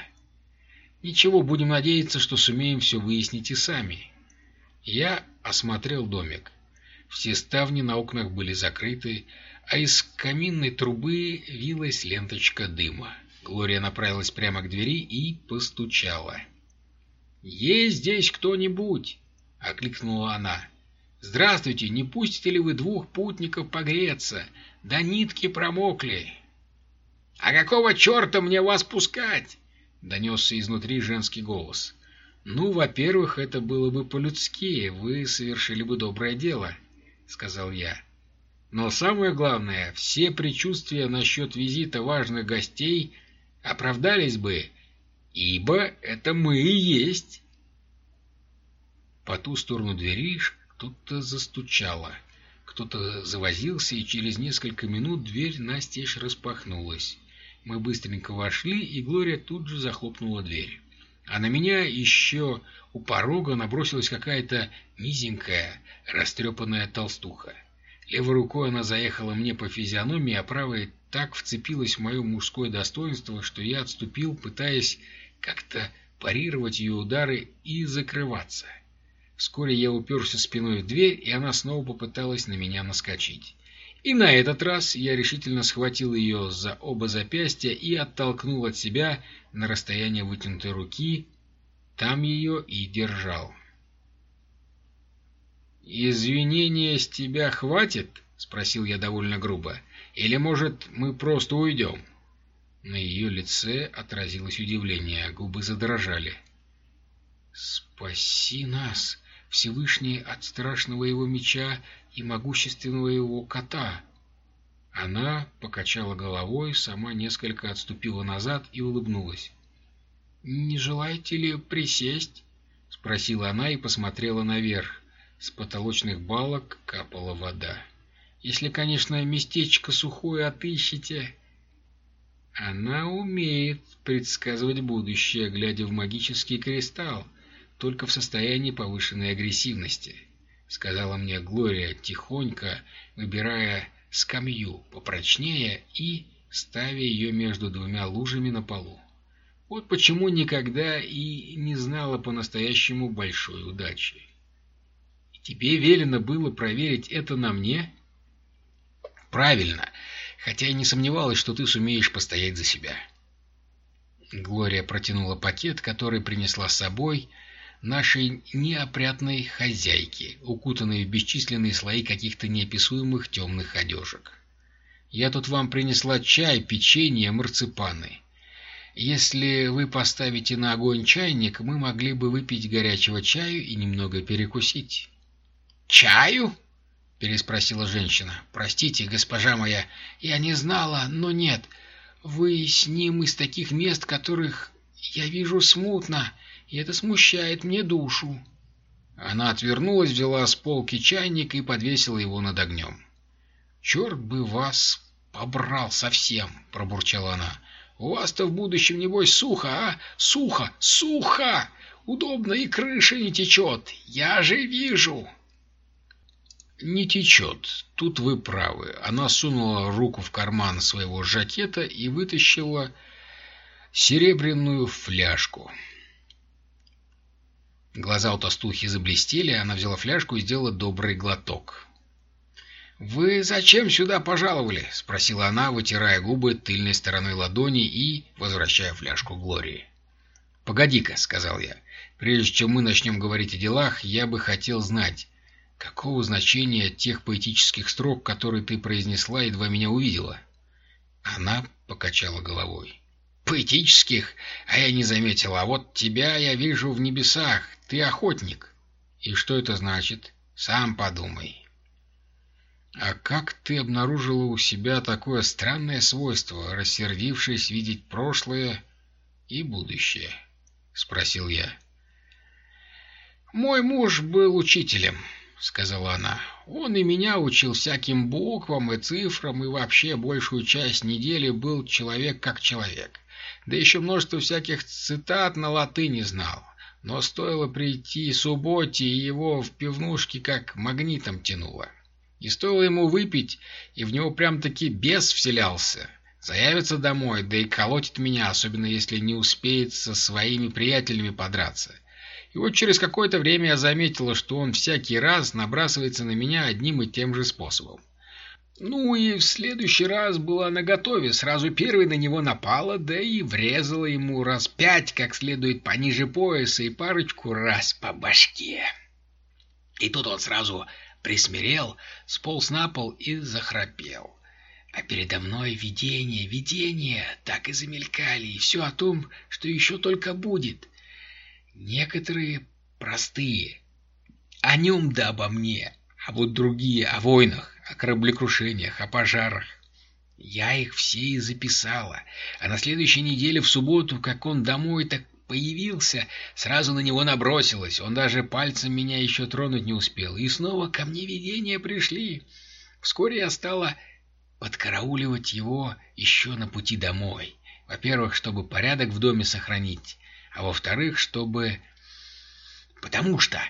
Ничего, будем надеяться, что сумеем все выяснить и сами. Я осмотрел домик. Все ставни на окнах были закрыты, а из каминной трубы вилась ленточка дыма. Глория направилась прямо к двери и постучала. «Есть здесь кто-нибудь?» — окликнула она. «Здравствуйте, не пустите ли вы двух путников погреться? Да нитки промокли!» «А какого черта мне вас пускать?» — донесся изнутри женский голос. «Ну, во-первых, это было бы по-людски, вы совершили бы доброе дело», — сказал я. «Но самое главное, все предчувствия насчет визита важных гостей оправдались бы, ибо это мы и есть». По ту сторону двери кто-то застучало. Кто-то завозился, и через несколько минут дверь настежь распахнулась. Мы быстренько вошли, и Глория тут же захлопнула дверь. А на меня еще у порога набросилась какая-то низенькая, растрепанная толстуха. Левой рукой она заехала мне по физиономии, а правой так вцепилась в мое мужское достоинство, что я отступил, пытаясь как-то парировать ее удары и закрываться. Вскоре я уперся спиной в дверь, и она снова попыталась на меня наскочить. И на этот раз я решительно схватил ее за оба запястья и оттолкнул от себя на расстояние вытянутой руки. Там ее и держал. «Извинения с тебя хватит?» — спросил я довольно грубо. «Или, может, мы просто уйдем?» На ее лице отразилось удивление, а губы задрожали. «Спаси нас!» Всевышний от страшного его меча и могущественного его кота. Она покачала головой, сама несколько отступила назад и улыбнулась. «Не желаете ли присесть?» — спросила она и посмотрела наверх. С потолочных балок капала вода. «Если, конечно, местечко сухое отыщете...» Она умеет предсказывать будущее, глядя в магический кристалл, только в состоянии повышенной агрессивности, сказала мне Глория тихонько, выбирая скамью попрочнее и ставя ее между двумя лужами на полу. Вот почему никогда и не знала по-настоящему большой удачи. И тебе велено было проверить это на мне? Правильно, хотя и не сомневалась, что ты сумеешь постоять за себя. Глория протянула пакет, который принесла с собой, нашей неопрятной хозяйки, укутанной в бесчисленные слои каких-то неописуемых темных одежек. «Я тут вам принесла чай, печенье, марципаны. Если вы поставите на огонь чайник, мы могли бы выпить горячего чаю и немного перекусить». «Чаю?» — переспросила женщина. «Простите, госпожа моя, я не знала, но нет. Вы с ним из таких мест, которых я вижу смутно и это смущает мне душу. Она отвернулась, взяла с полки чайник и подвесила его над огнем. «Черт бы вас побрал совсем!» — пробурчала она. «У вас-то в будущем, небось, сухо, а? Сухо! Сухо! Удобно и крыша не течет! Я же вижу!» «Не течет. Тут вы правы». Она сунула руку в карман своего жакета и вытащила серебряную фляжку. Глаза у толстухи заблестели, она взяла фляжку и сделала добрый глоток. «Вы зачем сюда пожаловали?» — спросила она, вытирая губы тыльной стороной ладони и возвращая фляжку Глории. «Погоди-ка», — сказал я, — «прежде чем мы начнем говорить о делах, я бы хотел знать, какого значения тех поэтических строк, которые ты произнесла, едва меня увидела?» Она покачала головой. «Поэтических? А я не заметила. А вот тебя я вижу в небесах. Ты охотник. И что это значит? Сам подумай. А как ты обнаружила у себя такое странное свойство, рассердившись видеть прошлое и будущее? Спросил я. Мой муж был учителем, сказала она. Он и меня учил всяким буквам и цифрам, и вообще большую часть недели был человек как человек. Да еще множество всяких цитат на латыни знал. Но стоило прийти субботе, и его в пивнушке как магнитом тянуло. И стоило ему выпить, и в него прям-таки бес вселялся. Заявится домой, да и колотит меня, особенно если не успеет со своими приятелями подраться. И вот через какое-то время я заметила, что он всякий раз набрасывается на меня одним и тем же способом. Ну и в следующий раз была наготове, сразу первой на него напала, да и врезала ему раз пять, как следует пониже пояса, и парочку раз по башке. И тут он сразу присмирел, сполз на пол и захрапел. А передо мной видения, видения так и замелькали, и все о том, что еще только будет. Некоторые простые, о нем да обо мне, а вот другие о войнах, о кораблекрушениях, о пожарах. Я их все и записала, а на следующей неделе в субботу, как он домой так появился, сразу на него набросилась. Он даже пальцем меня еще тронуть не успел. И снова ко мне видения пришли. Вскоре я стала подкарауливать его еще на пути домой. Во-первых, чтобы порядок в доме сохранить, а во-вторых, чтобы... Потому что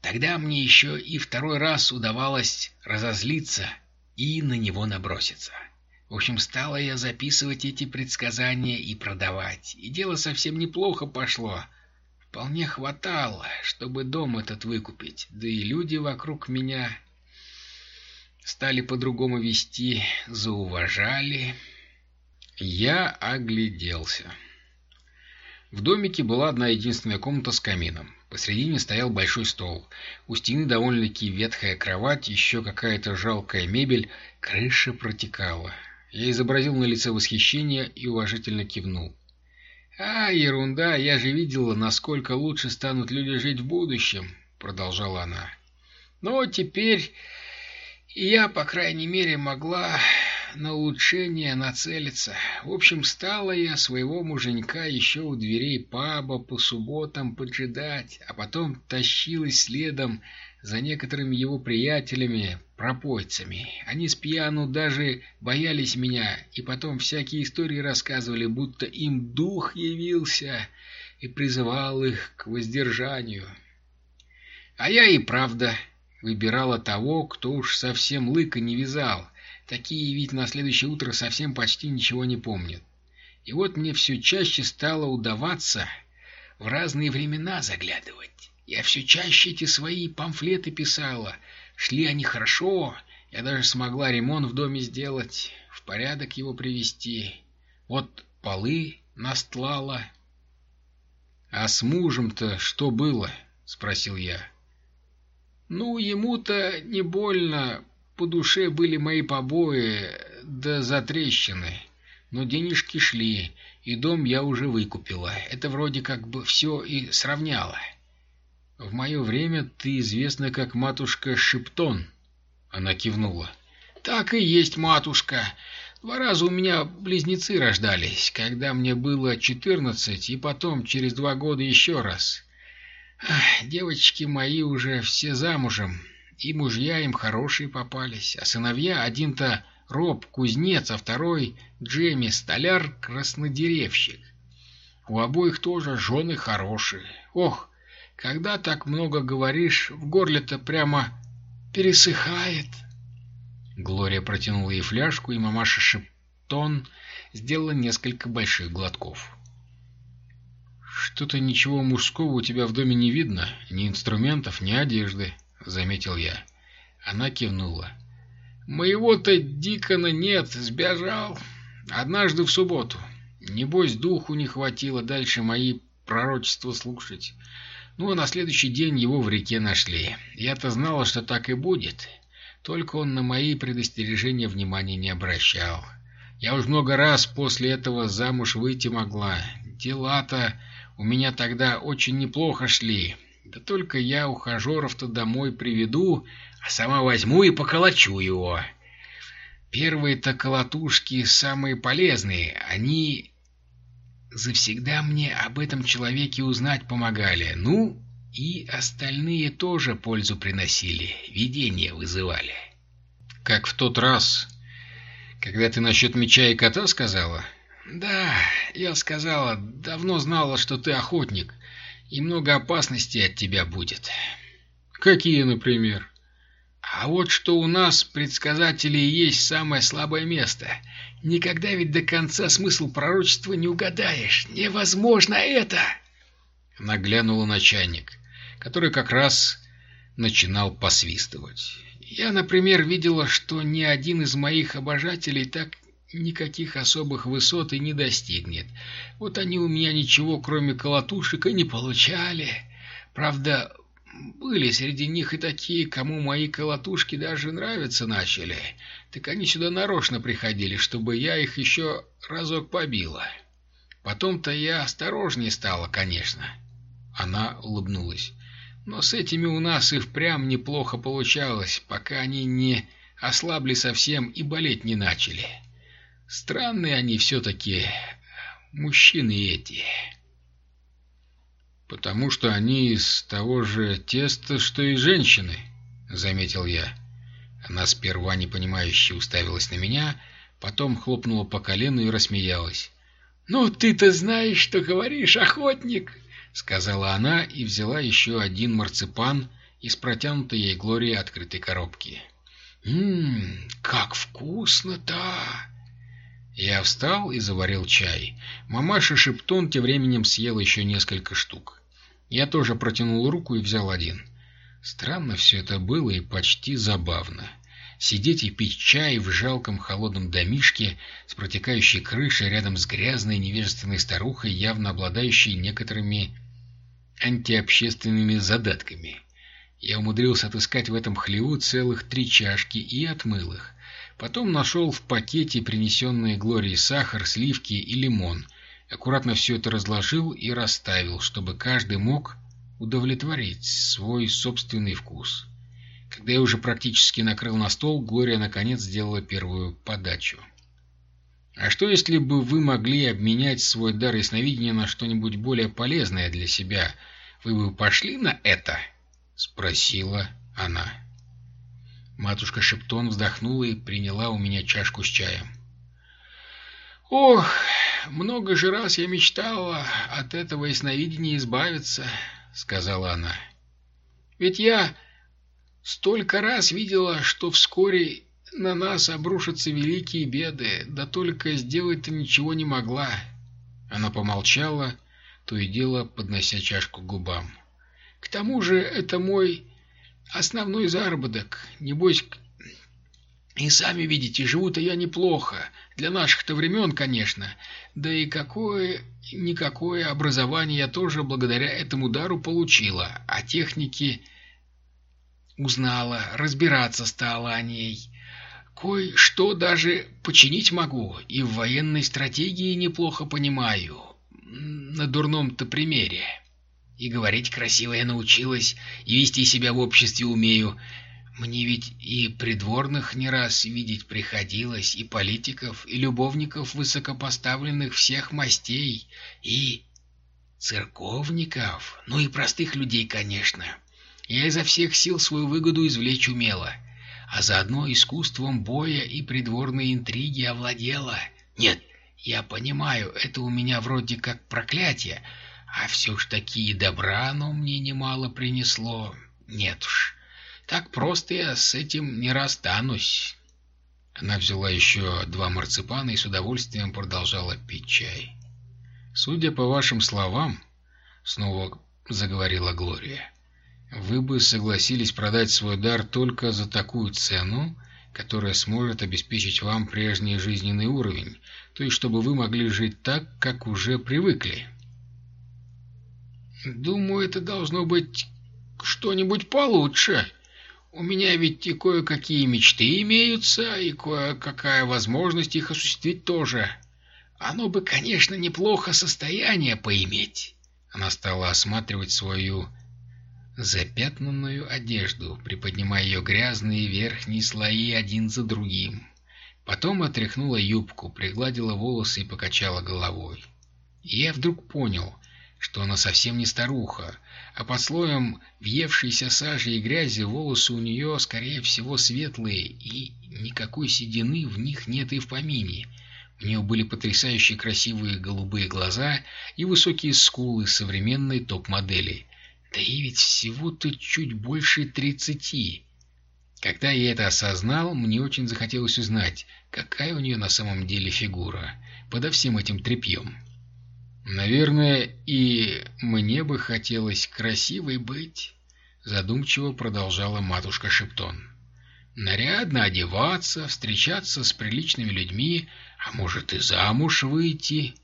Тогда мне еще и второй раз удавалось разозлиться и на него наброситься. В общем, стала я записывать эти предсказания и продавать. И дело совсем неплохо пошло. вполне хватало, чтобы дом этот выкупить, да и люди вокруг меня стали по-другому вести, зауважали. Я огляделся. В домике была одна единственная комната с камином. Посредине стоял большой стол. У стены довольно-таки ветхая кровать, еще какая-то жалкая мебель, крыша протекала. Я изобразил на лице восхищение и уважительно кивнул. «А, ерунда, я же видела, насколько лучше станут люди жить в будущем», — продолжала она. «Но теперь я, по крайней мере, могла на улучшение нацелиться. В общем, стала я своего муженька еще у дверей паба по субботам поджидать, а потом тащилась следом за некоторыми его приятелями, пропойцами. Они с пьяну даже боялись меня, и потом всякие истории рассказывали, будто им дух явился и призывал их к воздержанию. А я и правда выбирала того, кто уж совсем лыка не вязал, Такие ведь на следующее утро совсем почти ничего не помнят. И вот мне все чаще стало удаваться в разные времена заглядывать. Я все чаще эти свои памфлеты писала. Шли они хорошо. Я даже смогла ремонт в доме сделать, в порядок его привести. Вот полы настлала. — А с мужем-то что было? — спросил я. — Ну, ему-то не больно, по душе были мои побои да затрещины, но денежки шли, и дом я уже выкупила. Это вроде как бы все и сравняло. В мое время ты известна как матушка Шептон. Она кивнула. Так и есть, матушка. Два раза у меня близнецы рождались, когда мне было четырнадцать, и потом через два года еще раз. Ах, девочки мои уже все замужем, и мужья им хорошие попались, а сыновья один-то Роб кузнец, а второй Джемми столяр краснодеревщик. У обоих тоже жены хорошие. Ох, когда так много говоришь, в горле-то прямо пересыхает. Глория протянула ей фляжку, и мамаша Шептон сделала несколько больших глотков. «Что-то ничего мужского у тебя в доме не видно, ни инструментов, ни одежды», — заметил я. Она кивнула. «Моего-то Дикона нет, сбежал. Однажды в субботу. Небось, духу не хватило дальше мои пророчества слушать. Ну, а на следующий день его в реке нашли. Я-то знала, что так и будет. Только он на мои предостережения внимания не обращал. Я уж много раз после этого замуж выйти могла. Дела-то у меня тогда очень неплохо шли. Да только я ухажеров-то домой приведу, а сама возьму и поколочу его. Первые-то колотушки самые полезные, они завсегда мне об этом человеке узнать помогали. Ну, и остальные тоже пользу приносили, видение вызывали. Как в тот раз, когда ты насчет меча и кота сказала? Да, я сказала, давно знала, что ты охотник и много опасностей от тебя будет. Какие, например? А вот что у нас, предсказателей, есть самое слабое место. Никогда ведь до конца смысл пророчества не угадаешь. Невозможно это! Наглянула начальник, который как раз начинал посвистывать. Я, например, видела, что ни один из моих обожателей так никаких особых высот и не достигнет. Вот они у меня ничего, кроме колотушек, и не получали. Правда, были среди них и такие, кому мои колотушки даже нравиться начали. Так они сюда нарочно приходили, чтобы я их еще разок побила. Потом-то я осторожнее стала, конечно. Она улыбнулась. Но с этими у нас и впрямь неплохо получалось, пока они не ослабли совсем и болеть не начали. Странные они все-таки мужчины эти. Потому что они из того же теста, что и женщины, заметил я. Она сперва непонимающе уставилась на меня, потом хлопнула по колену и рассмеялась. «Ну, ты-то знаешь, что говоришь, охотник!» — сказала она и взяла еще один марципан из протянутой ей Глории открытой коробки. «Ммм, как вкусно-то!» Я встал и заварил чай. Мамаша Шептун тем временем съела еще несколько штук. Я тоже протянул руку и взял один. Странно все это было и почти забавно. Сидеть и пить чай в жалком холодном домишке с протекающей крышей рядом с грязной невежественной старухой, явно обладающей некоторыми антиобщественными задатками. Я умудрился отыскать в этом хлеву целых три чашки и отмыл их. Потом нашел в пакете принесенные Глории сахар, сливки и лимон. Аккуратно все это разложил и расставил, чтобы каждый мог удовлетворить свой собственный вкус. Когда я уже практически накрыл на стол, Глория наконец сделала первую подачу. «А что, если бы вы могли обменять свой дар ясновидения на что-нибудь более полезное для себя? Вы бы пошли на это?» — спросила она. Матушка Шептон вздохнула и приняла у меня чашку с чаем. «Ох, много же раз я мечтала от этого ясновидения избавиться», — сказала она. «Ведь я столько раз видела, что вскоре на нас обрушатся великие беды, да только сделать-то ничего не могла». Она помолчала, то и дело поднося чашку к губам. «К тому же это мой основной заработок. Небось, и сами видите, живу-то я неплохо. Для наших-то времен, конечно. Да и какое-никакое образование я тоже благодаря этому дару получила. А техники узнала, разбираться стала о ней. Кое-что даже починить могу, и в военной стратегии неплохо понимаю. На дурном-то примере. И говорить красиво я научилась, и вести себя в обществе умею. Мне ведь и придворных не раз видеть приходилось, и политиков, и любовников высокопоставленных всех мастей, и церковников, ну и простых людей, конечно. Я изо всех сил свою выгоду извлечь умела, а заодно искусством боя и придворной интриги овладела. Нет, я понимаю, это у меня вроде как проклятие, а все ж таки добра оно мне немало принесло. Нет уж, так просто я с этим не расстанусь. Она взяла еще два марципана и с удовольствием продолжала пить чай. «Судя по вашим словам, — снова заговорила Глория, — вы бы согласились продать свой дар только за такую цену, которая сможет обеспечить вам прежний жизненный уровень, то есть чтобы вы могли жить так, как уже привыкли». Думаю, это должно быть что-нибудь получше. У меня ведь и кое-какие мечты имеются, и кое-какая возможность их осуществить тоже. Оно бы, конечно, неплохо состояние поиметь. Она стала осматривать свою запятнанную одежду, приподнимая ее грязные верхние слои один за другим. Потом отряхнула юбку, пригладила волосы и покачала головой. И я вдруг понял — что она совсем не старуха, а под слоем въевшейся сажи и грязи волосы у нее, скорее всего, светлые, и никакой седины в них нет и в помине. У нее были потрясающе красивые голубые глаза и высокие скулы современной топ-модели. Да и ведь всего-то чуть больше тридцати. Когда я это осознал, мне очень захотелось узнать, какая у нее на самом деле фигура, подо всем этим тряпьем. «Наверное, и мне бы хотелось красивой быть», — задумчиво продолжала матушка Шептон. «Нарядно одеваться, встречаться с приличными людьми, а может и замуж выйти».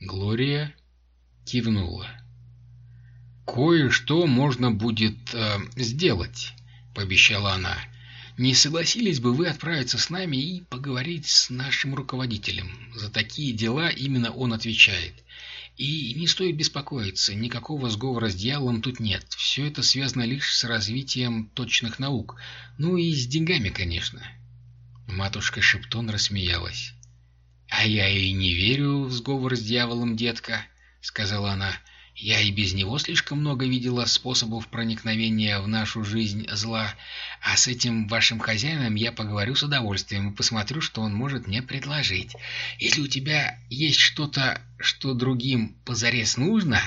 Глория кивнула. «Кое-что можно будет э, сделать», — пообещала она. «Не согласились бы вы отправиться с нами и поговорить с нашим руководителем? За такие дела именно он отвечает. И не стоит беспокоиться, никакого сговора с дьяволом тут нет. Все это связано лишь с развитием точных наук. Ну и с деньгами, конечно. Матушка Шептон рассмеялась. «А я и не верю в сговор с дьяволом, детка», — сказала она. Я и без него слишком много видела способов проникновения в нашу жизнь зла, а с этим вашим хозяином я поговорю с удовольствием и посмотрю, что он может мне предложить. Если у тебя есть что-то, что другим позарез нужно,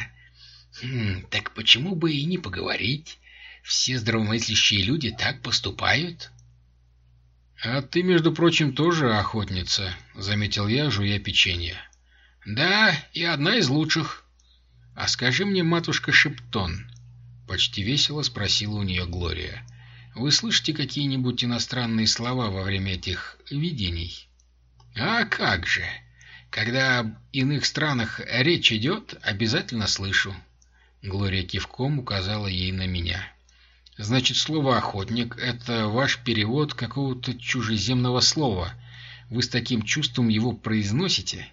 хм, так почему бы и не поговорить? Все здравомыслящие люди так поступают. — А ты, между прочим, тоже охотница, — заметил я, жуя печенье. — Да, и одна из лучших. «А скажи мне, матушка Шептон», — почти весело спросила у нее Глория, — «вы слышите какие-нибудь иностранные слова во время этих видений?» «А как же! Когда об иных странах речь идет, обязательно слышу». Глория кивком указала ей на меня. «Значит, слово «охотник» — это ваш перевод какого-то чужеземного слова. Вы с таким чувством его произносите?»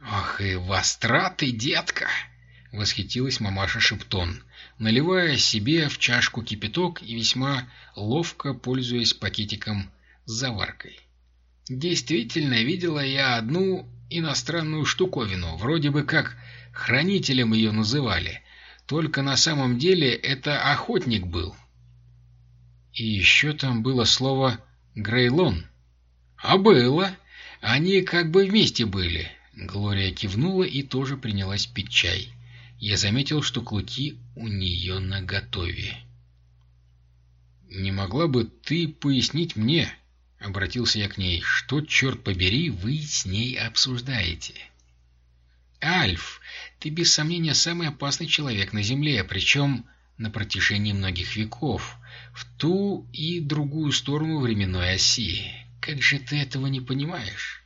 «Ах и востраты, детка!» — восхитилась мамаша Шептон, наливая себе в чашку кипяток и весьма ловко пользуясь пакетиком с заваркой. «Действительно, видела я одну иностранную штуковину, вроде бы как хранителем ее называли, только на самом деле это охотник был». «И еще там было слово «грейлон». «А было. Они как бы вместе были». Глория кивнула и тоже принялась пить чай я заметил, что клыки у нее наготове. «Не могла бы ты пояснить мне?» — обратился я к ней. «Что, черт побери, вы с ней обсуждаете?» «Альф, ты без сомнения самый опасный человек на Земле, причем на протяжении многих веков, в ту и другую сторону временной оси. Как же ты этого не понимаешь?»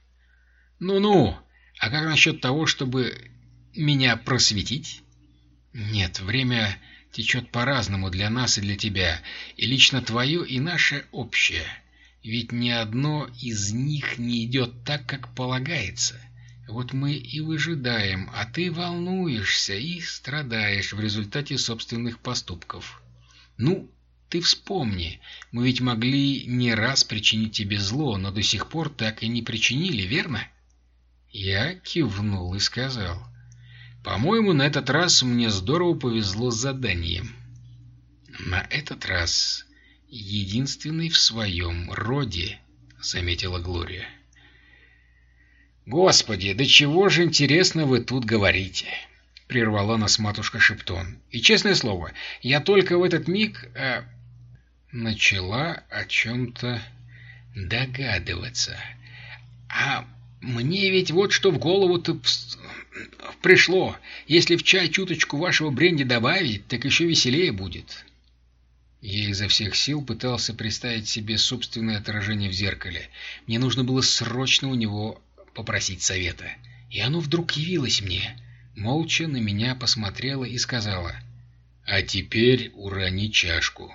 «Ну-ну, а как насчет того, чтобы меня просветить?» Нет, время течет по-разному для нас и для тебя, и лично твое и наше общее. Ведь ни одно из них не идет так, как полагается. Вот мы и выжидаем, а ты волнуешься и страдаешь в результате собственных поступков. Ну, ты вспомни, мы ведь могли не раз причинить тебе зло, но до сих пор так и не причинили, верно? Я кивнул и сказал... По-моему, на этот раз мне здорово повезло с заданием. На этот раз единственный в своем роде, заметила Глория. «Господи, да чего же интересно вы тут говорите?» — прервала нас матушка Шептон. «И, честное слово, я только в этот миг...» э, начала о чем-то догадываться. «А мне ведь вот что в голову-то пришло. Если в чай чуточку вашего бренди добавить, так еще веселее будет. Я изо всех сил пытался представить себе собственное отражение в зеркале. Мне нужно было срочно у него попросить совета. И оно вдруг явилось мне. Молча на меня посмотрела и сказала. «А теперь урони чашку».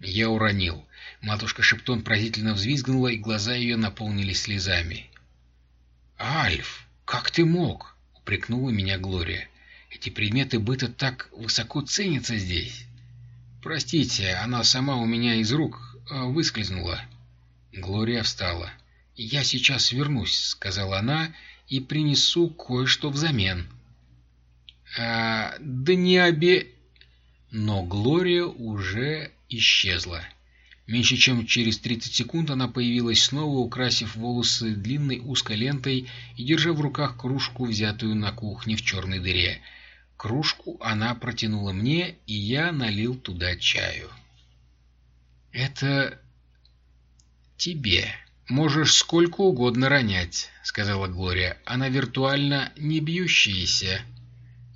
Я уронил. Матушка Шептон поразительно взвизгнула, и глаза ее наполнились слезами. «Альф, как ты мог?» — упрекнула меня Глория. «Эти предметы быта так высоко ценятся здесь». «Простите, она сама у меня из рук э, выскользнула». Глория встала. «Я сейчас вернусь», — сказала она, — «и принесу кое-что взамен». «А, да не обе...» Но Глория уже исчезла. Меньше чем через 30 секунд она появилась снова, украсив волосы длинной узкой лентой и держа в руках кружку, взятую на кухне в черной дыре. Кружку она протянула мне, и я налил туда чаю. «Это тебе. Можешь сколько угодно ронять», — сказала Глория. «Она виртуально не бьющаяся».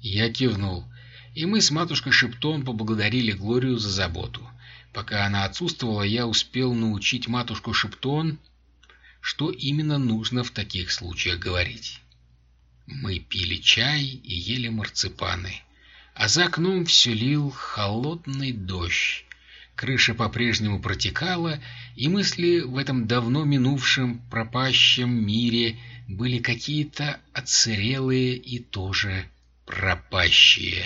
Я кивнул, и мы с матушкой Шептон поблагодарили Глорию за заботу. Пока она отсутствовала, я успел научить матушку Шептон, что именно нужно в таких случаях говорить. Мы пили чай и ели марципаны, а за окном все лил холодный дождь. Крыша по-прежнему протекала, и мысли в этом давно минувшем пропащем мире были какие-то отсырелые и тоже пропащие.